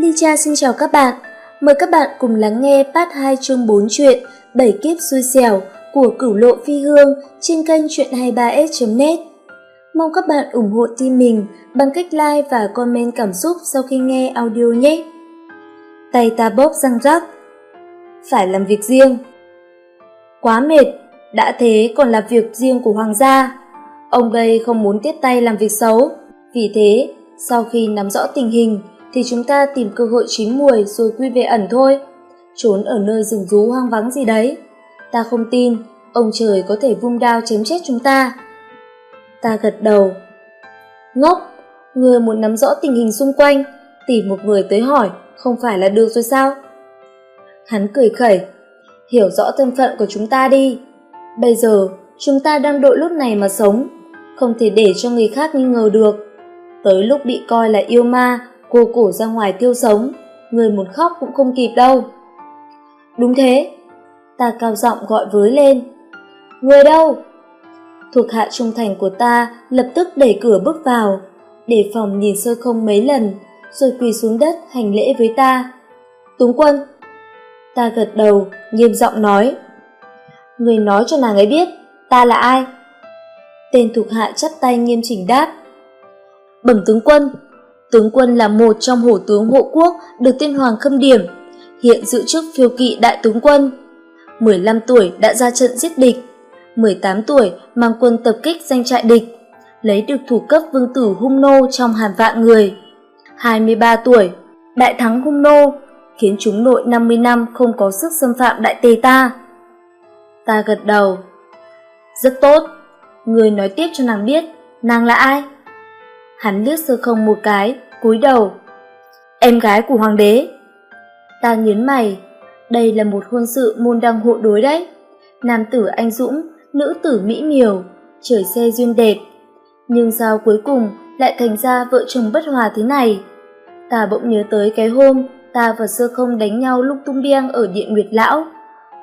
Ly Cha xin chào các bạn. Mời các bạn cùng lắng nghe part 2 chương 4 truyện Bảy kiếp xui xẻo của Cửu Lộ Phi Hương trên kênh truyện23s.net. Mong các bạn ủng hộ team mình bằng cách like và comment cảm xúc sau khi nghe audio nhé. Tay ta bóp răng rắc. Phải làm việc riêng. Quá mệt, đã thế còn là việc riêng của hoàng gia. Ông đây không muốn tiếp tay làm việc xấu. Vì thế, sau khi nắm rõ tình hình, thì chúng ta tìm cơ hội chín mùi rồi quy về ẩn thôi. Trốn ở nơi rừng rú hoang vắng gì đấy. Ta không tin, ông trời có thể vung đao chém chết chúng ta. Ta gật đầu. Ngốc, người muốn nắm rõ tình hình xung quanh, tìm một người tới hỏi, không phải là được rồi sao? Hắn cười khẩy, hiểu rõ thân phận của chúng ta đi. Bây giờ, chúng ta đang đội lúc này mà sống, không thể để cho người khác nghi ngờ được. Tới lúc bị coi là yêu ma, cô cổ ra ngoài tiêu sống, người muốn khóc cũng không kịp đâu. Đúng thế, ta cao giọng gọi với lên. Người đâu? Thuộc hạ trung thành của ta lập tức đẩy cửa bước vào, để phòng nhìn sơ không mấy lần, rồi quỳ xuống đất hành lễ với ta. Túng quân. Ta gật đầu, nghiêm giọng nói. Người nói cho nàng ấy biết, ta là ai? Tên thuộc hạ chắp tay nghiêm chỉnh đáp. Bẩm tướng quân, tướng quân là một trong hổ tướng hộ quốc được tiên hoàng khâm điểm, hiện giữ chức phiêu kỵ đại tướng quân. 15 tuổi đã ra trận giết địch, 18 tuổi mang quân tập kích danh trại địch, lấy được thủ cấp vương tử hung nô trong hàn vạn người. 23 tuổi, đại thắng hung nô, khiến chúng nội 50 năm không có sức xâm phạm đại tề ta. Ta gật đầu. Rất tốt, người nói tiếp cho nàng biết, nàng là ai? Hắn liếc sơ không một cái, cúi đầu. Em gái của hoàng đế. Ta nhấn mày, đây là một hôn sự môn đăng hộ đối đấy. Nam tử anh dũng, nữ tử mỹ miều, trời xe duyên đẹp. Nhưng sao cuối cùng lại thành ra vợ chồng bất hòa thế này? Ta bỗng nhớ tới cái hôm ta và sơ không đánh nhau lúc tung đieng ở điện Nguyệt Lão.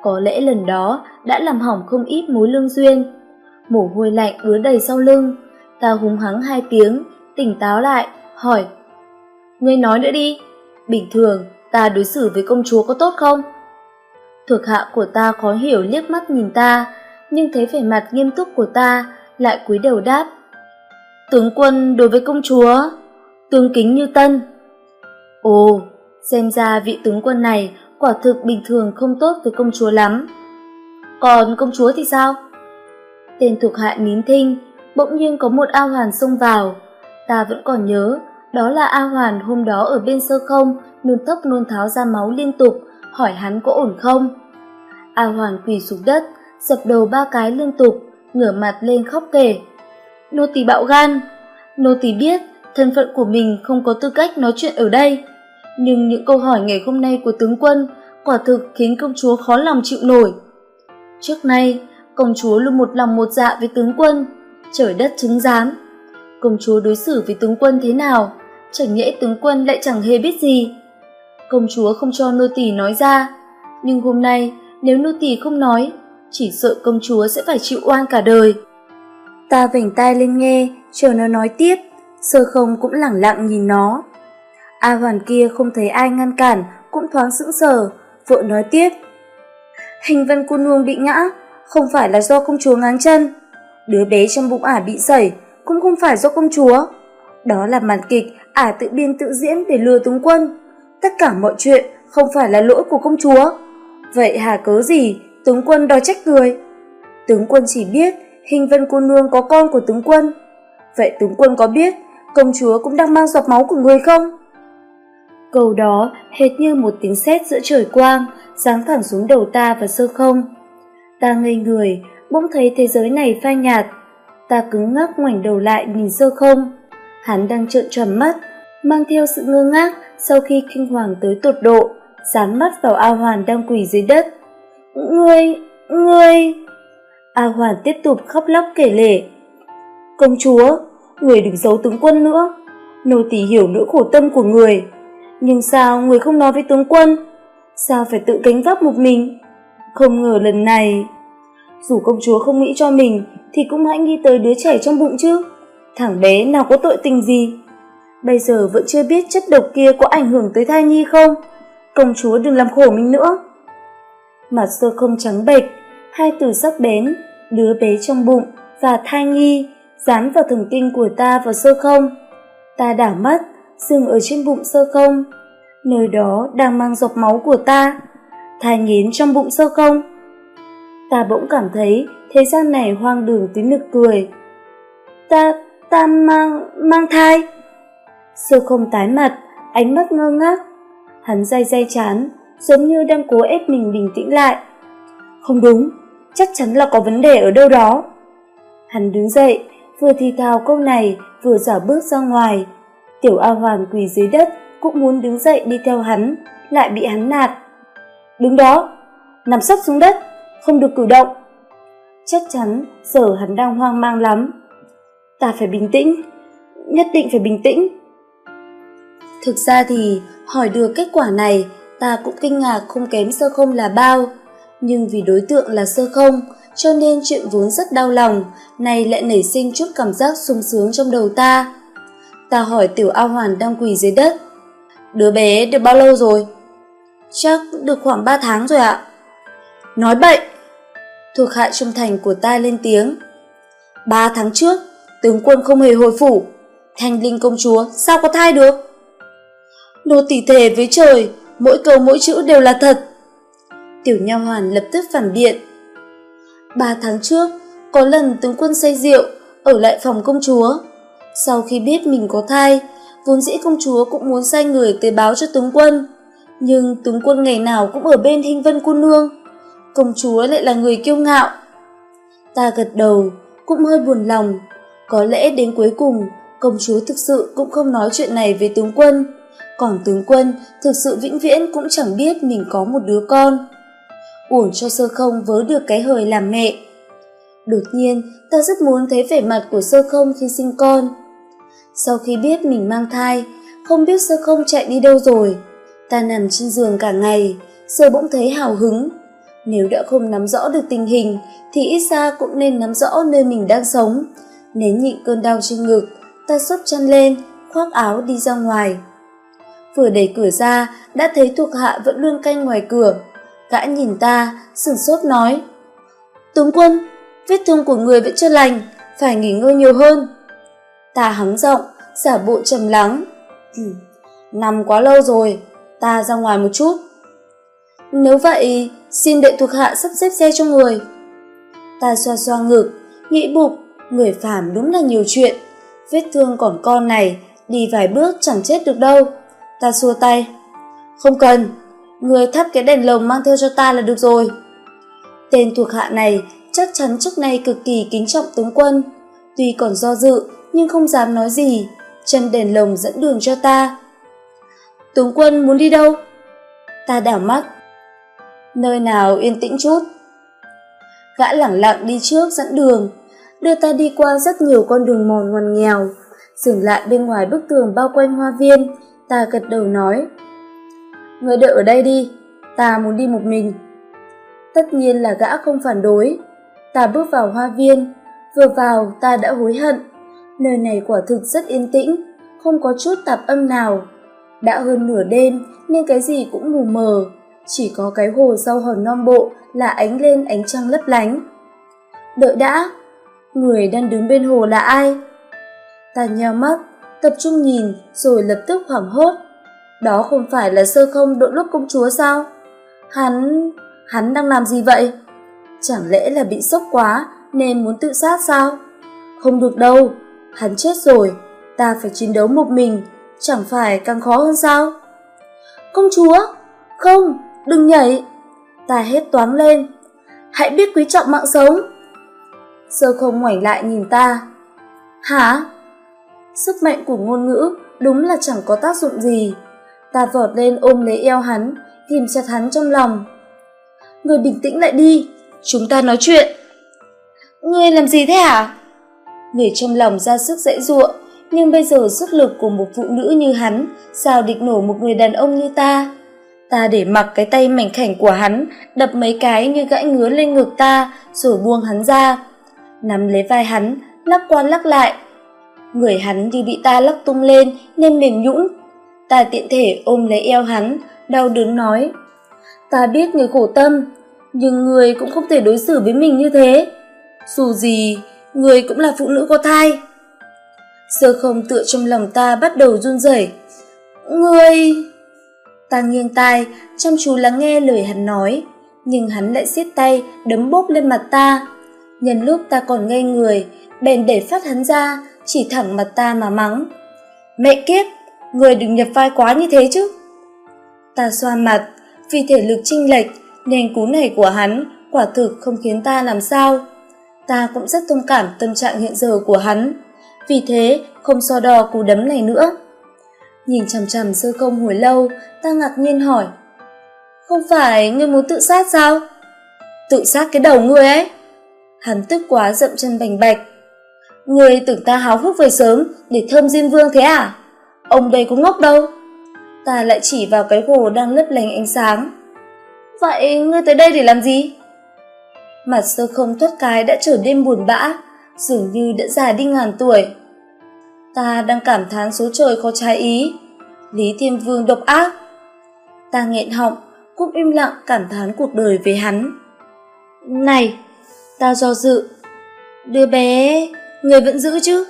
Có lẽ lần đó đã làm hỏng không ít mối lương duyên. Mồ hôi lạnh ứa đầy sau lưng, ta húng hắng hai tiếng, tỉnh táo lại, hỏi. Ngươi nói nữa đi, bình thường ta đối xử với công chúa có tốt không? Thuộc hạ của ta khó hiểu liếc mắt nhìn ta, nhưng thấy vẻ mặt nghiêm túc của ta, lại cúi đầu đáp. Tướng quân đối với công chúa, tương kính như tân. Ồ, xem ra vị tướng quân này quả thực bình thường không tốt với công chúa lắm. Còn công chúa thì sao? Tên thuộc hạ nín thinh, bỗng nhiên có một ao hoàn xông vào. Ta vẫn còn nhớ, đó là A Hoàn hôm đó ở bên sơ không, nôn tốc nôn tháo ra máu liên tục, hỏi hắn có ổn không. A Hoàn quỳ xuống đất, dập đầu ba cái liên tục, ngửa mặt lên khóc kể. Nô tỳ bạo gan, nô tỳ biết thân phận của mình không có tư cách nói chuyện ở đây. Nhưng những câu hỏi ngày hôm nay của tướng quân quả thực khiến công chúa khó lòng chịu nổi. Trước nay, công chúa luôn một lòng một dạ với tướng quân, trời đất chứng giám. Công chúa đối xử với tướng quân thế nào, chẳng nhẽ tướng quân lại chẳng hề biết gì. Công chúa không cho nô tỳ nói ra, nhưng hôm nay nếu nô tỳ không nói, chỉ sợ công chúa sẽ phải chịu oan cả đời. Ta vểnh tai lên nghe, chờ nó nói tiếp, sơ không cũng lẳng lặng nhìn nó. A hoàn kia không thấy ai ngăn cản, cũng thoáng sững sờ, vợ nói tiếp. Hình vân cô nương bị ngã, không phải là do công chúa ngáng chân. Đứa bé trong bụng ả bị sẩy, cũng không phải do công chúa. Đó là màn kịch ả tự biên tự diễn để lừa tướng quân. Tất cả mọi chuyện không phải là lỗi của công chúa. Vậy hà cớ gì tướng quân đòi trách người? Tướng quân chỉ biết hình vân cô nương có con của tướng quân. Vậy tướng quân có biết công chúa cũng đang mang giọt máu của người không? Câu đó hệt như một tiếng sét giữa trời quang, giáng thẳng xuống đầu ta và sơ không. Ta ngây người, bỗng thấy thế giới này phai nhạt. Ta cứng ngắc ngoảnh đầu lại nhìn sơ không. Hắn đang trợn tròn mắt, mang theo sự ngơ ngác sau khi kinh hoàng tới tột độ, dán mắt vào A Hoàn đang quỳ dưới đất. Ngươi, ngươi... A Hoàn tiếp tục khóc lóc kể lể. Công chúa, người đừng giấu tướng quân nữa. Nô tỳ hiểu nỗi khổ tâm của người. Nhưng sao người không nói với tướng quân? Sao phải tự gánh vác một mình? Không ngờ lần này... Dù công chúa không nghĩ cho mình, thì cũng hãy nghĩ tới đứa trẻ trong bụng chứ. Thằng bé nào có tội tình gì? Bây giờ vẫn chưa biết chất độc kia có ảnh hưởng tới thai nhi không? Công chúa đừng làm khổ mình nữa. Mặt sơ không trắng bệch, hai từ sắc bén, đứa bé trong bụng và thai nhi dán vào thần kinh của ta và sơ không. Ta đảo mắt, dừng ở trên bụng sơ không. Nơi đó đang mang dọc máu của ta, thai nghiến trong bụng sơ không. Ta bỗng cảm thấy thế gian này hoang đường tới nực cười. Ta, ta mang, mang thai. Sơ không tái mặt, ánh mắt ngơ ngác. Hắn day day chán, giống như đang cố ép mình bình tĩnh lại. Không đúng, chắc chắn là có vấn đề ở đâu đó. Hắn đứng dậy, vừa thì thào câu này, vừa giả bước ra ngoài. Tiểu A Hoàn quỳ dưới đất, cũng muốn đứng dậy đi theo hắn, lại bị hắn nạt. Đứng đó, nằm sấp xuống đất, không được cử động. Chắc chắn giờ hắn đang hoang mang lắm. Ta phải bình tĩnh, nhất định phải bình tĩnh. Thực ra thì hỏi được kết quả này, ta cũng kinh ngạc không kém sơ không là bao. Nhưng vì đối tượng là sơ không, cho nên chuyện vốn rất đau lòng, nay lại nảy sinh chút cảm giác sung sướng trong đầu ta. Ta hỏi tiểu A Hoàn đang quỳ dưới đất. Đứa bé được bao lâu rồi? Chắc được khoảng 3 tháng rồi ạ. Nói bậy! Thuộc hạ trung thành của ta lên tiếng. Ba tháng trước, tướng quân không hề hồi phủ. Thanh linh công chúa sao có thai được? Nô tỉ thề với trời, mỗi câu mỗi chữ đều là thật. Tiểu Nha Hoàn lập tức phản biện. Ba tháng trước, có lần tướng quân say rượu, ở lại phòng công chúa. Sau khi biết mình có thai, vốn dĩ công chúa cũng muốn sai người tới báo cho tướng quân. Nhưng tướng quân ngày nào cũng ở bên hình vân cô nương. Công chúa lại là người kiêu ngạo. Ta gật đầu, cũng hơi buồn lòng. Có lẽ đến cuối cùng, công chúa thực sự cũng không nói chuyện này với tướng quân còn tướng quân thực sự vĩnh viễn cũng chẳng biết mình có một đứa con. Uổng cho sơ không vớ được cái hời làm mẹ. Đột nhiên, ta rất muốn thấy vẻ mặt của sơ không khi sinh con. Sau khi biết mình mang thai, không biết sơ không chạy đi đâu rồi. Ta nằm trên giường cả ngày, sơ bỗng thấy hào hứng. Nếu đã không nắm rõ được tình hình, thì ít ra cũng nên nắm rõ nơi mình đang sống. Nén nhịn cơn đau trên ngực, ta xốc chăn lên, khoác áo đi ra ngoài. Vừa đẩy cửa ra đã thấy thuộc hạ vẫn luôn canh ngoài cửa. Gã nhìn ta sửng sốt nói tướng quân vết thương của người vẫn chưa lành phải nghỉ ngơi nhiều hơn. Ta hắng giọng giả bộ trầm lắng ừ, nằm quá lâu rồi ta ra ngoài một chút. Nếu vậy xin đợi thuộc hạ sắp xếp xe cho người. Ta xoa xoa ngực nghĩ bụng người phàm đúng là nhiều chuyện. Vết thương còn con này, đi vài bước chẳng chết được đâu. Ta xua tay. Không cần, người thắp cái đèn lồng mang theo cho ta là được rồi. Tên thuộc hạ này chắc chắn trước nay cực kỳ kính trọng tướng quân. Tuy còn do dự, nhưng không dám nói gì. Chân đèn lồng dẫn đường cho ta. Tướng quân muốn đi đâu? Ta đảo mắt nơi nào yên tĩnh chút. Gã lẳng lặng đi trước dẫn đường, đưa ta đi qua rất nhiều con đường mòn ngoằn nghèo. Dừng lại bên ngoài bức tường bao quanh hoa viên, ta gật đầu nói, người đợi ở đây đi, ta muốn đi một mình. Tất nhiên là gã không phản đối. Ta bước vào hoa viên, vừa vào ta đã hối hận. Nơi này quả thực rất yên tĩnh, không có chút tạp âm nào. Đã hơn nửa đêm, nên cái gì cũng mù mờ chỉ có cái hồ rau hòn non bộ là ánh lên ánh trăng lấp lánh. Đợi đã, người đang đứng bên hồ là ai? Ta nheo mắt, tập trung nhìn rồi lập tức hoảng hốt. Đó không phải là sơ không đội lúc công chúa sao? Hắn hắn đang làm gì vậy? Chẳng lẽ là bị sốc quá nên muốn tự sát sao? Không được đâu, hắn chết rồi, ta phải chiến đấu một mình, chẳng phải càng khó hơn sao? Công chúa, không! Đừng nhảy. Ta hết toáng lên. Hãy biết quý trọng mạng sống. Sơ không ngoảnh lại nhìn ta. Hả? Sức mạnh của ngôn ngữ đúng là chẳng có tác dụng gì. Ta vọt lên ôm lấy eo hắn tìm chặt hắn trong lòng. Người bình tĩnh lại đi. Chúng ta nói chuyện. Ngươi làm gì thế hả? Người trong lòng ra sức dãy giụa, nhưng bây giờ sức lực của một phụ nữ như hắn sao địch nổi một người đàn ông như ta? Ta để mặc cái tay mảnh khảnh của hắn đập mấy cái như gãy ngứa lên ngực ta rồi buông hắn ra nắm lấy vai hắn lắc qua lắc lại Người hắn như bị ta lắc tung lên nên mềm nhũn. Ta tiện thể ôm lấy eo hắn, đau đớn nói. Ta biết người khổ tâm, nhưng người cũng không thể đối xử với mình như thế. Dù gì, người cũng là phụ nữ có thai. Sơ không tựa trong lòng ta bắt đầu run rẩy. Người... Ta nghiêng tai, chăm chú lắng nghe lời hắn nói, nhưng hắn lại siết tay, đấm bốp lên mặt ta. Nhân lúc ta còn ngây người, bèn để phát hắn ra, chỉ thẳng mặt ta mà mắng. Mẹ kiếp, người đừng nhập vai quá như thế chứ. Ta xoa mặt, vì thể lực chênh lệch nên cú này của hắn quả thực không khiến ta làm sao. Ta cũng rất thông cảm tâm trạng hiện giờ của hắn, vì thế không so đo cú đấm này nữa. Nhìn chằm chằm sơ công hồi lâu, ta ngạc nhiên hỏi. Không phải ngươi muốn tự sát sao? Tự sát cái đầu ngươi ấy. Hắn tức quá dậm chân bành bạch. Ngươi tưởng ta háo hức về sớm để thơm diêm vương thế à? Ông đây có ngốc đâu. Ta lại chỉ vào cái hồ đang lấp lánh ánh sáng. Vậy ngươi tới đây để làm gì? Mặt sơ không thoát cái đã trở nên buồn bã, dường như đã già đi ngàn tuổi. Ta đang cảm thán số trời có trái ý. Lý Thiên Vương độc ác. Ta nghẹn họng, cũng im lặng cảm thán cuộc đời về hắn. Này, ta do dự. Đứa bé, người vẫn giữ chứ?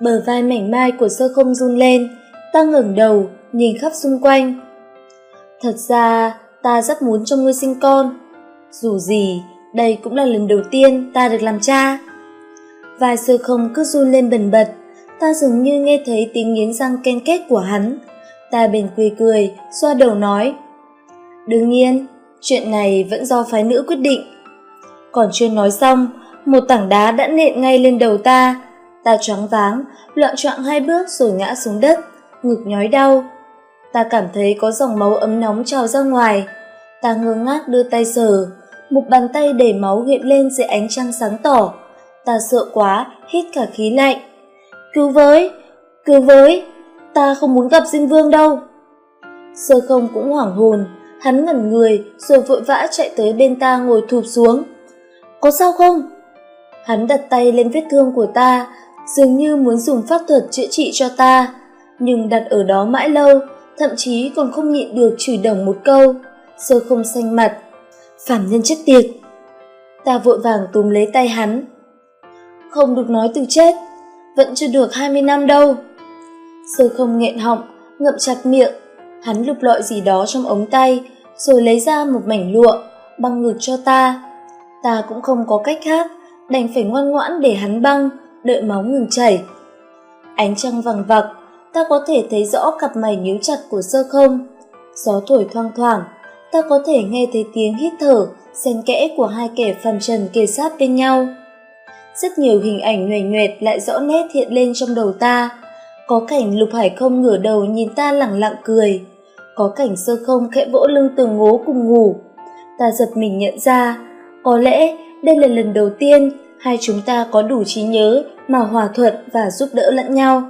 Bờ vai mảnh mai của sơ không run lên, ta ngẩng đầu, nhìn khắp xung quanh. Thật ra, ta rất muốn cho ngươi sinh con. Dù gì, đây cũng là lần đầu tiên ta được làm cha. Vai sơ không cứ run lên bần bật, ta dường như nghe thấy tiếng nghiến răng ken két của hắn. Ta bền cười cười, xoa đầu nói. Đương nhiên, chuyện này vẫn do phái nữ quyết định. Còn chưa nói xong, một tảng đá đã nện ngay lên đầu ta. Ta choáng váng, loạn choạng hai bước rồi ngã xuống đất, ngực nhói đau. Ta cảm thấy có dòng máu ấm nóng trào ra ngoài. Ta ngơ ngác đưa tay sờ, một bàn tay đầy máu hiện lên dưới ánh trăng sáng tỏ. Ta sợ quá, hít cả khí lạnh. Cứu với, cứu với, ta không muốn gặp Diêm Vương đâu. Sơ không cũng hoảng hồn, hắn ngẩn người rồi vội vã chạy tới bên ta ngồi thụp xuống. Có sao không? Hắn đặt tay lên vết thương của ta, dường như muốn dùng pháp thuật chữa trị cho ta, nhưng đặt ở đó mãi lâu, thậm chí còn không nhịn được chửi đồng một câu. Sơ không xanh mặt, phản nhân chết tiệt. Ta vội vàng túm lấy tay hắn. Không được nói từ chết, vẫn chưa được 20 năm đâu. Sơ không nghẹn họng, ngậm chặt miệng, hắn lục lọi gì đó trong ống tay, rồi lấy ra một mảnh lụa, băng ngực cho ta. Ta cũng không có cách khác, đành phải ngoan ngoãn để hắn băng, đợi máu ngừng chảy. Ánh trăng vằng vặc, ta có thể thấy rõ cặp mày nhíu chặt của sơ không. Gió thổi thoang thoảng, ta có thể nghe thấy tiếng hít thở, xen kẽ của hai kẻ phàm trần kề sát bên nhau. Rất nhiều hình ảnh nhoẻn nhoẹt lại rõ nét hiện lên trong đầu ta. Có cảnh lục hải không ngửa đầu nhìn ta lẳng lặng cười. Có cảnh sơ không khẽ vỗ lưng tường ngố cùng ngủ. Ta giật mình nhận ra, có lẽ đây là lần đầu tiên hai chúng ta có đủ trí nhớ mà hòa thuận và giúp đỡ lẫn nhau.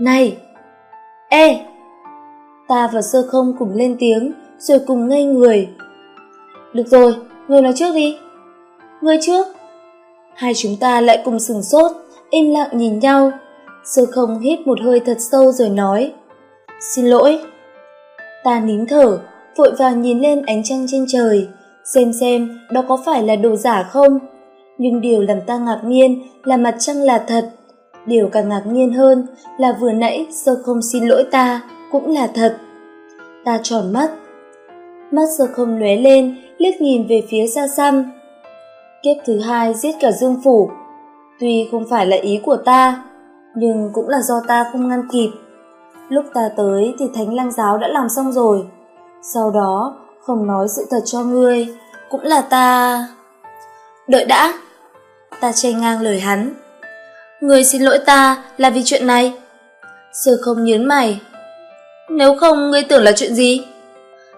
Này! Ê! Ta và sơ không cùng lên tiếng, rồi cùng ngây người. Được rồi, người nói trước đi. Người trước. Hai chúng ta lại cùng sừng sốt, im lặng nhìn nhau. Sơ không hít một hơi thật sâu rồi nói. Xin lỗi. Ta nín thở, vội vàng nhìn lên ánh trăng trên trời, xem xem đó có phải là đồ giả không. Nhưng điều làm ta ngạc nhiên là mặt trăng là thật. Điều càng ngạc nhiên hơn là vừa nãy sơ không xin lỗi ta, cũng là thật. Ta tròn mắt, mắt sơ không lóe lên, liếc nhìn về phía xa xăm. Kiếp thứ hai giết cả Dương Phủ, tuy không phải là ý của ta, nhưng cũng là do ta không ngăn kịp. Lúc ta tới thì Thánh Lăng Giáo đã làm xong rồi, sau đó không nói sự thật cho ngươi, cũng là ta... Đợi đã! Ta che ngang lời hắn. Ngươi xin lỗi ta là vì chuyện này. Sơ không nhớn mày. Nếu không ngươi tưởng là chuyện gì?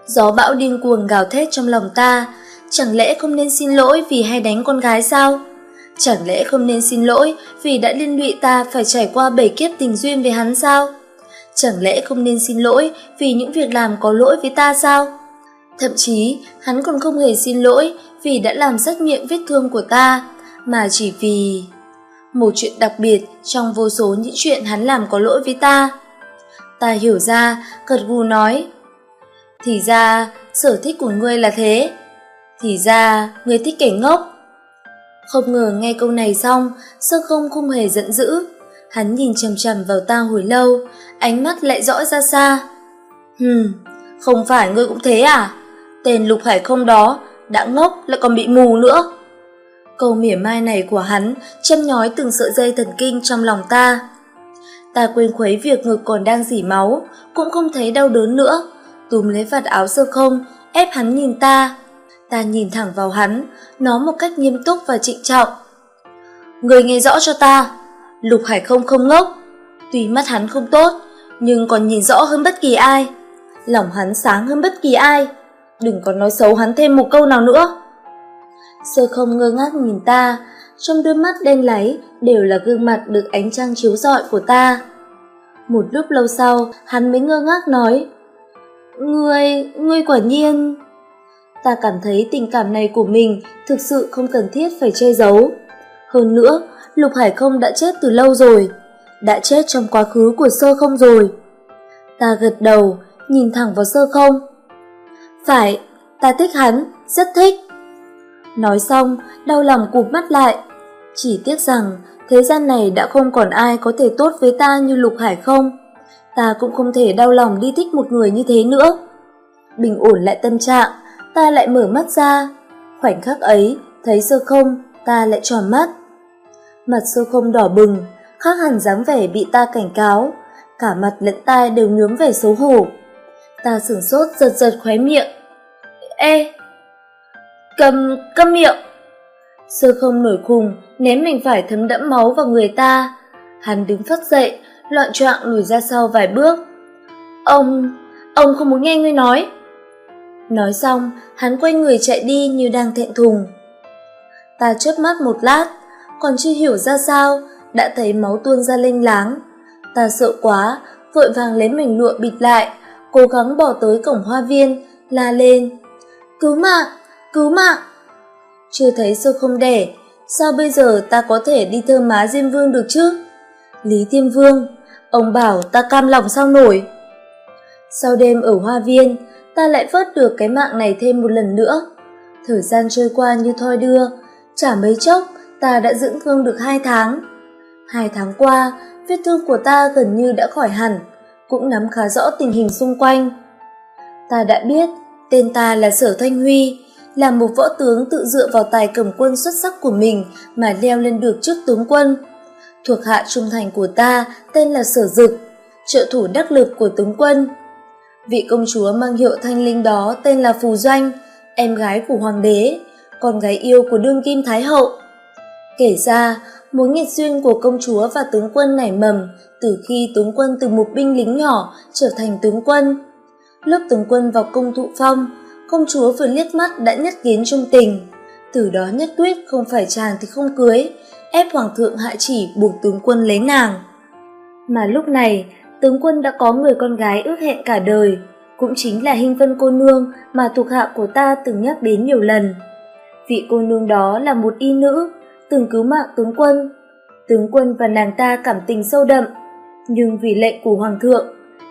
Gió bão điên cuồng gào thét trong lòng ta, chẳng lẽ không nên xin lỗi vì hay đánh con gái sao? Chẳng lẽ không nên xin lỗi vì đã liên lụy ta phải trải qua bảy kiếp tình duyên với hắn sao? Chẳng lẽ không nên xin lỗi vì những việc làm có lỗi với ta sao? Thậm chí, hắn còn không hề xin lỗi vì đã làm rách miệng vết thương của ta, mà chỉ vì... một chuyện đặc biệt trong vô số những chuyện hắn làm có lỗi với ta. Ta hiểu ra, gật gù nói. Thì ra, sở thích của ngươi là thế. Thì ra, người thích kẻ ngốc. Không ngờ nghe câu này xong, sơ không không hề giận dữ. Hắn nhìn chầm chầm vào ta hồi lâu, ánh mắt lại dõi ra xa. Hừm, không phải ngươi cũng thế à? Tên lục hải không đó, đã ngốc lại còn bị mù nữa. Câu mỉa mai này của hắn châm nhói từng sợi dây thần kinh trong lòng ta. Ta quên khuấy việc ngực còn đang dỉ máu, cũng không thấy đau đớn nữa. Túm lấy vạt áo sơ không, ép hắn nhìn ta. Ta nhìn thẳng vào hắn, nói một cách nghiêm túc và trịnh trọng. Người nghe rõ cho ta, Lục Hải không không ngốc. Tuy mắt hắn không tốt, nhưng còn nhìn rõ hơn bất kỳ ai. Lòng hắn sáng hơn bất kỳ ai. Đừng có nói xấu hắn thêm một câu nào nữa. Sơ không ngơ ngác nhìn ta, trong đôi mắt đen láy đều là gương mặt được ánh trăng chiếu rọi của ta. Một lúc lâu sau, hắn mới ngơ ngác nói, Ngươi, ngươi quả nhiên... Ta cảm thấy tình cảm này của mình thực sự không cần thiết phải che giấu. Hơn nữa, Lục Hải không đã chết từ lâu rồi, đã chết trong quá khứ của sơ không rồi. Ta gật đầu, nhìn thẳng vào sơ không. Phải, ta thích hắn, rất thích. Nói xong, đau lòng cụp mắt lại. Chỉ tiếc rằng, thế gian này đã không còn ai có thể tốt với ta như Lục Hải không. Ta cũng không thể đau lòng đi thích một người như thế nữa. Bình ổn lại tâm trạng, ta lại mở mắt ra. Khoảnh khắc ấy, thấy sơ không, ta lại tròn mắt. Mặt sơ không đỏ bừng, khác hẳn dáng vẻ bị ta cảnh cáo. Cả mặt lẫn tai đều nhuốm vẻ xấu hổ. Ta sửng sốt giật giật khóe miệng. Ê, cầm, câm miệng. Sơ không nổi khùng, ném mình phải thấm đẫm máu vào người ta. Hắn đứng phát dậy, loạn choạng lùi ra sau vài bước. Ông, ông không muốn nghe ngươi nói. Nói xong, hắn quay người chạy đi như đang thẹn thùng. Ta chớp mắt một lát, còn chưa hiểu ra sao, đã thấy máu tuôn ra lênh láng. Ta sợ quá, vội vàng lấy mình lụa bịt lại, cố gắng bỏ tới cổng hoa viên, la lên. Cứu mạng, cứu mạng! Chưa thấy sơ không đẻ, sao bây giờ ta có thể đi thơ má Diêm Vương được chứ? Lý Tiêm Vương, ông bảo ta cam lòng sao nổi. Sau đêm ở hoa viên, ta lại vớt được cái mạng này thêm một lần nữa. Thời gian trôi qua như thoi đưa, chả mấy chốc ta đã dưỡng thương được hai tháng. Hai tháng qua, vết thương của ta gần như đã khỏi hẳn, cũng nắm khá rõ tình hình xung quanh. Ta đã biết, tên ta là Sở Thanh Huy, là một võ tướng tự dựa vào tài cầm quân xuất sắc của mình mà leo lên được trước tướng quân. Thuộc hạ trung thành của ta tên là Sở Dực, trợ thủ đắc lực của tướng quân. Vị công chúa mang hiệu thanh linh đó tên là Phù Doanh, em gái của hoàng đế, con gái yêu của đương kim thái hậu. Kể ra, mối nghiệt duyên của công chúa và tướng quân nảy mầm từ khi tướng quân từ một binh lính nhỏ trở thành tướng quân. Lúc tướng quân vào cung thụ phong, công chúa vừa liếc mắt đã nhất kiến trung tình. Từ đó nhất quyết không phải chàng thì không cưới, ép hoàng thượng hạ chỉ buộc tướng quân lấy nàng. Mà lúc này, tướng quân đã có người con gái ước hẹn cả đời, cũng chính là Hinh Vân cô nương mà thuộc hạ của ta từng nhắc đến nhiều lần. Vị cô nương đó là một y nữ, từng cứu mạng tướng quân. Tướng quân và nàng ta cảm tình sâu đậm, nhưng vì lệnh của hoàng thượng,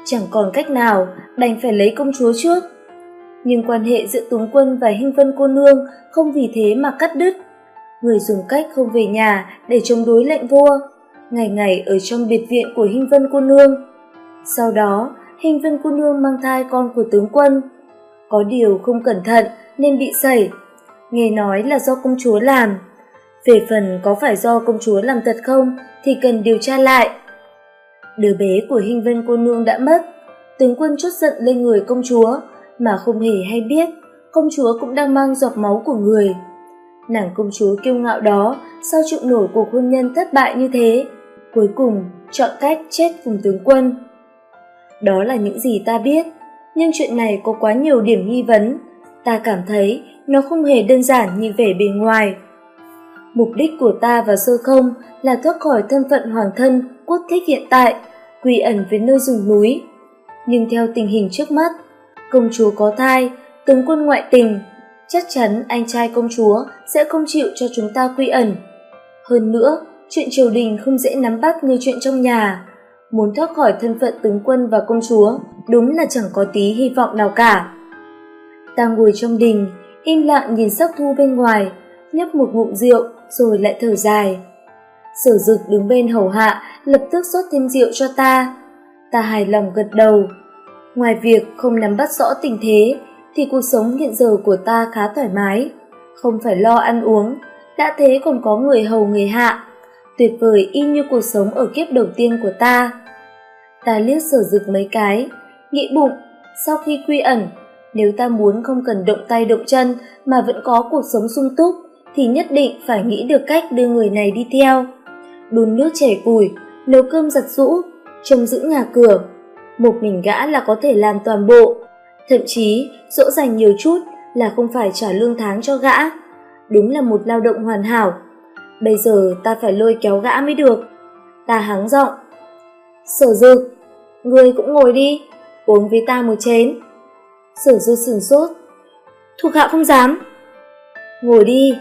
chẳng còn cách nào đành phải lấy công chúa trước. Nhưng quan hệ giữa tướng quân và Hinh Vân cô nương không vì thế mà cắt đứt. Người dùng cách không về nhà để chống đối lệnh vua, ngày ngày ở trong biệt viện của Hinh Vân cô nương. Sau đó, hình Vân cô nương mang thai con của tướng quân. Có điều không cẩn thận nên bị sẩy. Nghe nói là do công chúa làm, về phần có phải do công chúa làm thật không thì cần điều tra lại. Đứa bé của hình Vân cô nương đã mất, tướng quân chút giận lên người công chúa mà không hề hay biết công chúa cũng đang mang giọt máu của người. Nàng công chúa kiêu ngạo đó sao chịu nổi cuộc hôn nhân thất bại như thế, cuối cùng chọn cách chết cùng tướng quân. Đó là những gì ta biết, nhưng chuyện này có quá nhiều điểm nghi vấn, ta cảm thấy nó không hề đơn giản như vẻ bề ngoài. Mục đích của ta và sơ không là thoát khỏi thân phận hoàng thân, quốc thích hiện tại, quy ẩn với nơi rừng núi. Nhưng theo tình hình trước mắt, công chúa có thai, tướng quân ngoại tình, chắc chắn anh trai công chúa sẽ không chịu cho chúng ta quy ẩn. Hơn nữa, chuyện triều đình không dễ nắm bắt như chuyện trong nhà. Muốn thoát khỏi thân phận tướng quân và công chúa, đúng là chẳng có tí hy vọng nào cả. Ta ngồi trong đình, im lặng nhìn sắc thu bên ngoài, nhấp một ngụm rượu rồi lại thở dài. Sở dực đứng bên hầu hạ, lập tức rót thêm rượu cho ta. Ta hài lòng gật đầu. Ngoài việc không nắm bắt rõ tình thế, thì cuộc sống hiện giờ của ta khá thoải mái. Không phải lo ăn uống, đã thế còn có người hầu người hạ. Tuyệt vời y như cuộc sống ở kiếp đầu tiên của ta. Ta liếc sở dực mấy cái, nghĩ bụng, sau khi quy ẩn, nếu ta muốn không cần động tay động chân mà vẫn có cuộc sống sung túc, thì nhất định phải nghĩ được cách đưa người này đi theo. Đun nước chảy củi, nấu cơm giặt rũ, trông giữ nhà cửa. Một mình gã là có thể làm toàn bộ, thậm chí dỗ dành nhiều chút là không phải trả lương tháng cho gã. Đúng là một lao động hoàn hảo. Bây giờ ta phải lôi kéo gã mới được. Ta hắng giọng. Sở dực, người cũng ngồi đi, uống với ta một chén. Sở dư sửng sốt. Thuộc hạ không dám. Ngồi đi,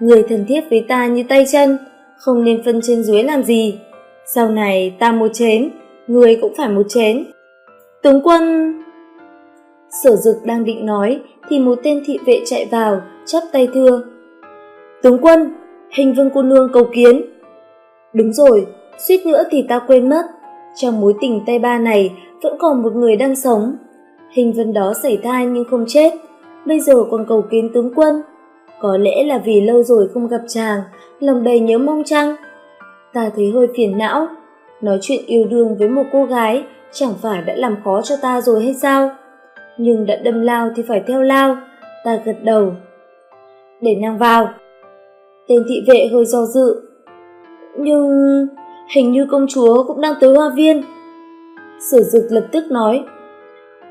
người thân thiết với ta như tay chân, không nên phân trên dưới làm gì. Sau này ta một chén, người cũng phải một chén. Tướng quân... Sở dực đang định nói, thì một tên thị vệ chạy vào, chắp tay thưa. Tướng quân, hình vương cô nương cầu kiến. Đúng rồi, suýt nữa thì ta quên mất. Trong mối tình tay ba này vẫn còn một người đang sống. Hình vân đó xảy thai nhưng không chết, bây giờ còn cầu kiến tướng quân. Có lẽ là vì lâu rồi không gặp chàng, lòng đầy nhớ mong chăng? Ta thấy hơi phiền não, nói chuyện yêu đương với một cô gái chẳng phải đã làm khó cho ta rồi hay sao? Nhưng đã đâm lao thì phải theo lao, ta gật đầu. Để nàng vào. Tên thị vệ hơi do dự. Nhưng hình như công chúa cũng đang tới hoa viên. Sử dực lập tức nói.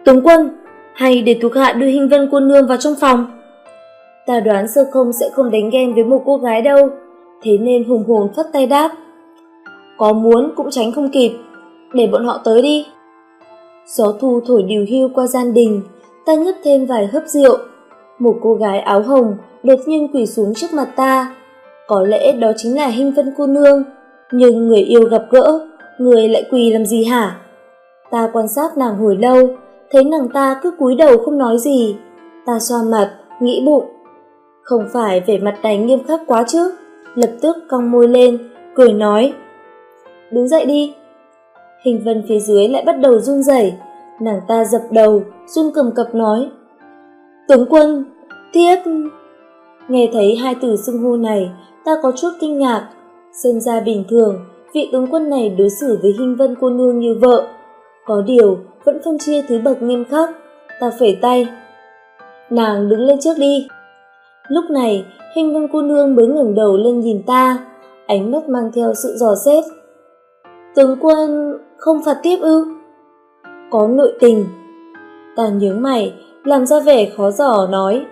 Tướng quân, hay để thuộc hạ đưa hình vân quân nương vào trong phòng? Ta đoán sơ không sẽ không đánh ghen với một cô gái đâu, thế nên hùng hồn phất tay đáp. Có muốn cũng tránh không kịp, để bọn họ tới đi. Gió thu thổi điều hưu qua gian đình, ta nhấp thêm vài hớp rượu. Một cô gái áo hồng đột nhiên quỳ xuống trước mặt ta. Có lẽ đó chính là hình vân cô nương, nhưng người yêu gặp gỡ, người lại quỳ làm gì hả? Ta quan sát nàng hồi lâu, thấy nàng ta cứ cúi đầu không nói gì. Ta xoa mặt, nghĩ bụng. Không phải vẻ mặt này nghiêm khắc quá chứ? Lập tức cong môi lên, cười nói. Đứng dậy đi. Hình vân phía dưới lại bắt đầu run rẩy, nàng ta dập đầu, run cầm cập nói. Tướng quân, thiếp... Nghe thấy hai từ xưng hô này, ta có chút kinh ngạc. Xem ra bình thường, vị tướng quân này đối xử với hình vân cô nương như vợ. Có điều, vẫn phân chia thứ bậc nghiêm khắc, ta phẩy tay. Nàng đứng lên trước đi. Lúc này, hình vân cô nương mới ngẩng đầu lên nhìn ta, ánh mắt mang theo sự dò xét. Tướng quân không phạt tiếp ư? Có nội tình. Ta nhớ mày, làm ra vẻ khó giỏ nói.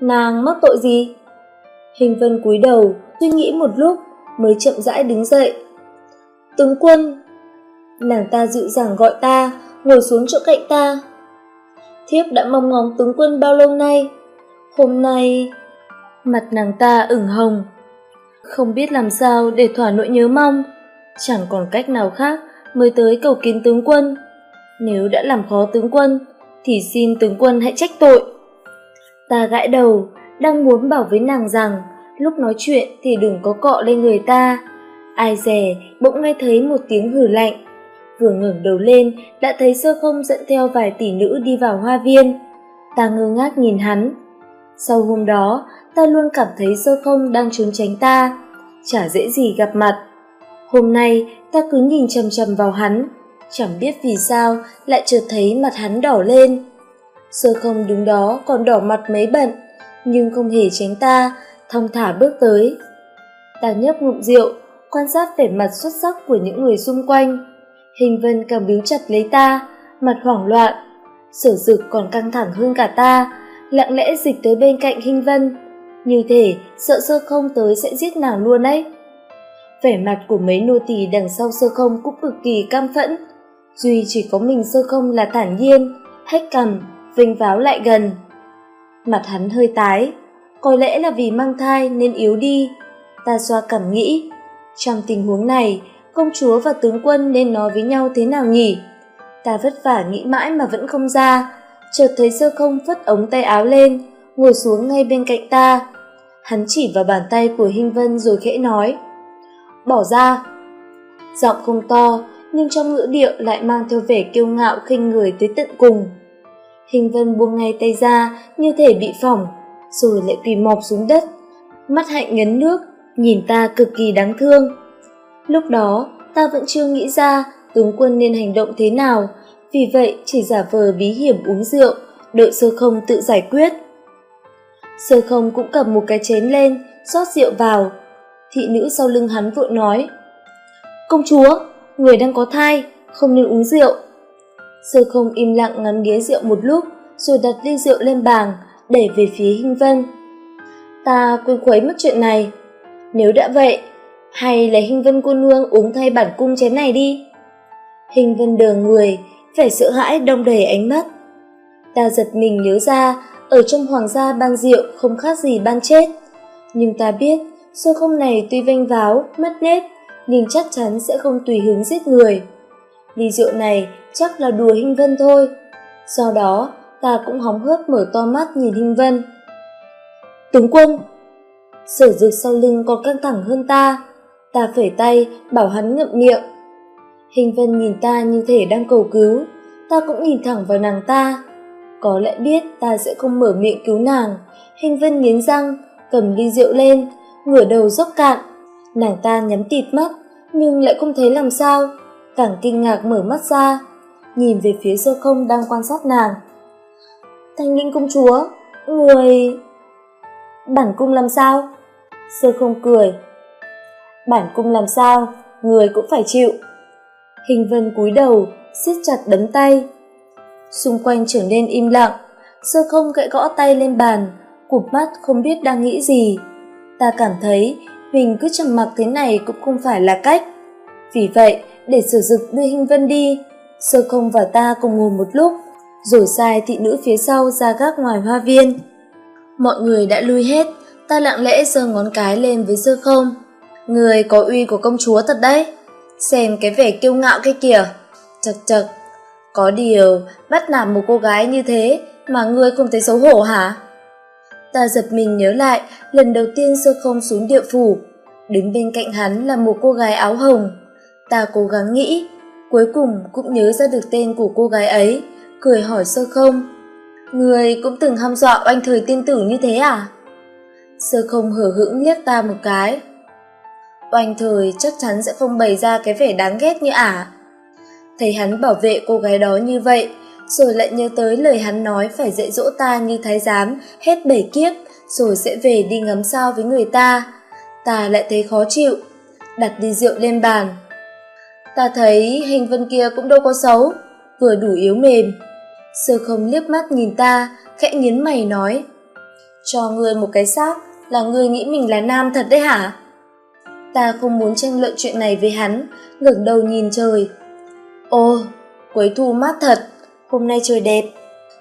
Nàng mắc tội gì? Hình vân cúi đầu, suy nghĩ một lúc, mới chậm rãi đứng dậy. Tướng quân! Nàng ta dịu dàng gọi ta, ngồi xuống chỗ cạnh ta. Thiếp đã mong ngóng tướng quân bao lâu nay? Hôm nay... Mặt nàng ta ửng hồng. Không biết làm sao để thỏa nỗi nhớ mong. Chẳng còn cách nào khác mới tới cầu kiến tướng quân. Nếu đã làm khó tướng quân, thì xin tướng quân hãy trách tội. Ta gãi đầu, đang muốn bảo với nàng rằng lúc nói chuyện thì đừng có cọ lên người ta. Ai dè bỗng nghe thấy một tiếng hử lạnh. Vừa ngẩng đầu lên đã thấy sơ không dẫn theo vài tỷ nữ đi vào hoa viên. Ta ngơ ngác nhìn hắn. Sau hôm đó, ta luôn cảm thấy sơ không đang trốn tránh ta. Chả dễ gì gặp mặt. Hôm nay ta cứ nhìn chằm chằm vào hắn, chẳng biết vì sao lại chợt thấy mặt hắn đỏ lên. Sơ không đứng đó còn đỏ mặt mấy bận, nhưng không hề tránh ta, thong thả bước tới. Ta nhấp ngụm rượu, quan sát vẻ mặt xuất sắc của những người xung quanh. Hình vân càng biếu chặt lấy ta, mặt hoảng loạn. Sở dực còn căng thẳng hơn cả ta, lặng lẽ dịch tới bên cạnh hình vân. Như thể sợ sơ không tới sẽ giết nàng luôn ấy. Vẻ mặt của mấy nô tỳ đằng sau sơ không cũng cực kỳ cam phẫn. Duy chỉ có mình sơ không là thản nhiên, hách cằm, vinh váo lại gần. Mặt hắn hơi tái, có lẽ là vì mang thai nên yếu đi. Ta xoa cảm nghĩ, Trong tình huống này, công chúa và tướng quân nên nói với nhau thế nào nhỉ? Ta vất vả nghĩ mãi mà vẫn không ra, chợt thấy sơ không phất ống tay áo lên, ngồi xuống ngay bên cạnh ta. Hắn chỉ vào bàn tay của Hinh Vân rồi khẽ nói. Bỏ ra. Giọng không to, nhưng trong ngữ điệu lại mang theo vẻ kiêu ngạo khinh người tới tận cùng. Hình Vân buông ngay tay ra như thể bị phỏng, rồi lại quỳ mọp xuống đất. Mắt hạnh ngấn nước, nhìn ta cực kỳ đáng thương. Lúc đó, ta vẫn chưa nghĩ ra tướng quân nên hành động thế nào, vì vậy chỉ giả vờ bí hiểm uống rượu, đợi sơ không tự giải quyết. Sơ không cũng cầm một cái chén lên, rót rượu vào. Thị nữ sau lưng hắn vội nói, Công chúa, người đang có thai, không nên uống rượu. Sơ không im lặng ngắm ghế rượu một lúc, rồi đặt ly rượu lên bàn, đẩy về phía Hinh Vân. Ta quên khuấy mất chuyện này. Nếu đã vậy, hay là Hinh Vân cô nương uống thay bản cung chén này đi. Hình Vân đờ người, vẻ sợ hãi đông đầy ánh mắt. Ta giật mình nhớ ra, ở trong hoàng gia ban rượu không khác gì ban chết. Nhưng ta biết, sơ không này tuy vênh váo, mất nết, nhưng chắc chắn sẽ không tùy hứng giết người. Ly rượu này chắc là đùa Hinh Vân thôi. Do đó, ta cũng hóng hớt mở to mắt nhìn Hinh Vân. Tướng quân! Sở dược sau lưng còn căng thẳng hơn ta. Ta phẩy tay, bảo hắn ngậm miệng. Hình Vân nhìn ta như thể đang cầu cứu, ta cũng nhìn thẳng vào nàng ta. Có lẽ biết ta sẽ không mở miệng cứu nàng, Hình Vân nghiến răng, cầm ly rượu lên, ngửa đầu dốc cạn. Nàng ta nhắm tịt mắt, nhưng lại không thấy làm sao, càng kinh ngạc mở mắt ra, nhìn về phía sơ không đang quan sát nàng. Thanh linh công chúa, người... Bản cung làm sao? Sơ không cười. Bản cung làm sao, người cũng phải chịu. Hình vân cúi đầu, siết chặt đấm tay. Xung quanh trở nên im lặng, sơ không gãy gõ tay lên bàn, cụp mắt không biết đang nghĩ gì. Ta cảm thấy mình cứ trầm mặc thế này cũng không phải là cách. Vì vậy, để sử dụng đưa Hình Vân đi, sơ không và ta cùng ngồi một lúc, rồi sai thị nữ phía sau ra gác ngoài hoa viên. Mọi người đã lui hết, ta lặng lẽ giơ ngón cái lên với sơ không. Người có uy của công chúa thật đấy. Xem cái vẻ kiêu ngạo cái kìa. Chật chật có điều bắt nạt một cô gái như thế mà ngươi không thấy xấu hổ hả? Ta giật mình nhớ lại lần đầu tiên sơ không xuống địa phủ. Đứng bên cạnh hắn là một cô gái áo hồng ta cố gắng nghĩ, cuối cùng cũng nhớ ra được tên của cô gái ấy, cười hỏi sơ không. Người cũng từng hăm dọa oanh thời tiên tử như thế à? Sơ không hở hững liếc ta một cái. Oanh thời chắc chắn sẽ không bày ra cái vẻ đáng ghét như ả. Thấy hắn bảo vệ cô gái đó như vậy, rồi lại nhớ tới lời hắn nói phải dạy dỗ ta như thái giám, hết bảy kiếp, rồi sẽ về đi ngắm sao với người ta. Ta lại thấy khó chịu, đặt đi rượu lên bàn ta thấy hình vân kia cũng đâu có xấu, vừa đủ yếu mềm. Sơ không liếc mắt nhìn ta, khẽ nhấn mày nói, cho ngươi một cái xác, là ngươi nghĩ mình là nam thật đấy hả? Ta không muốn tranh luận chuyện này với hắn, ngẩng đầu nhìn trời. Ồ cuối thu mát thật, hôm nay trời đẹp.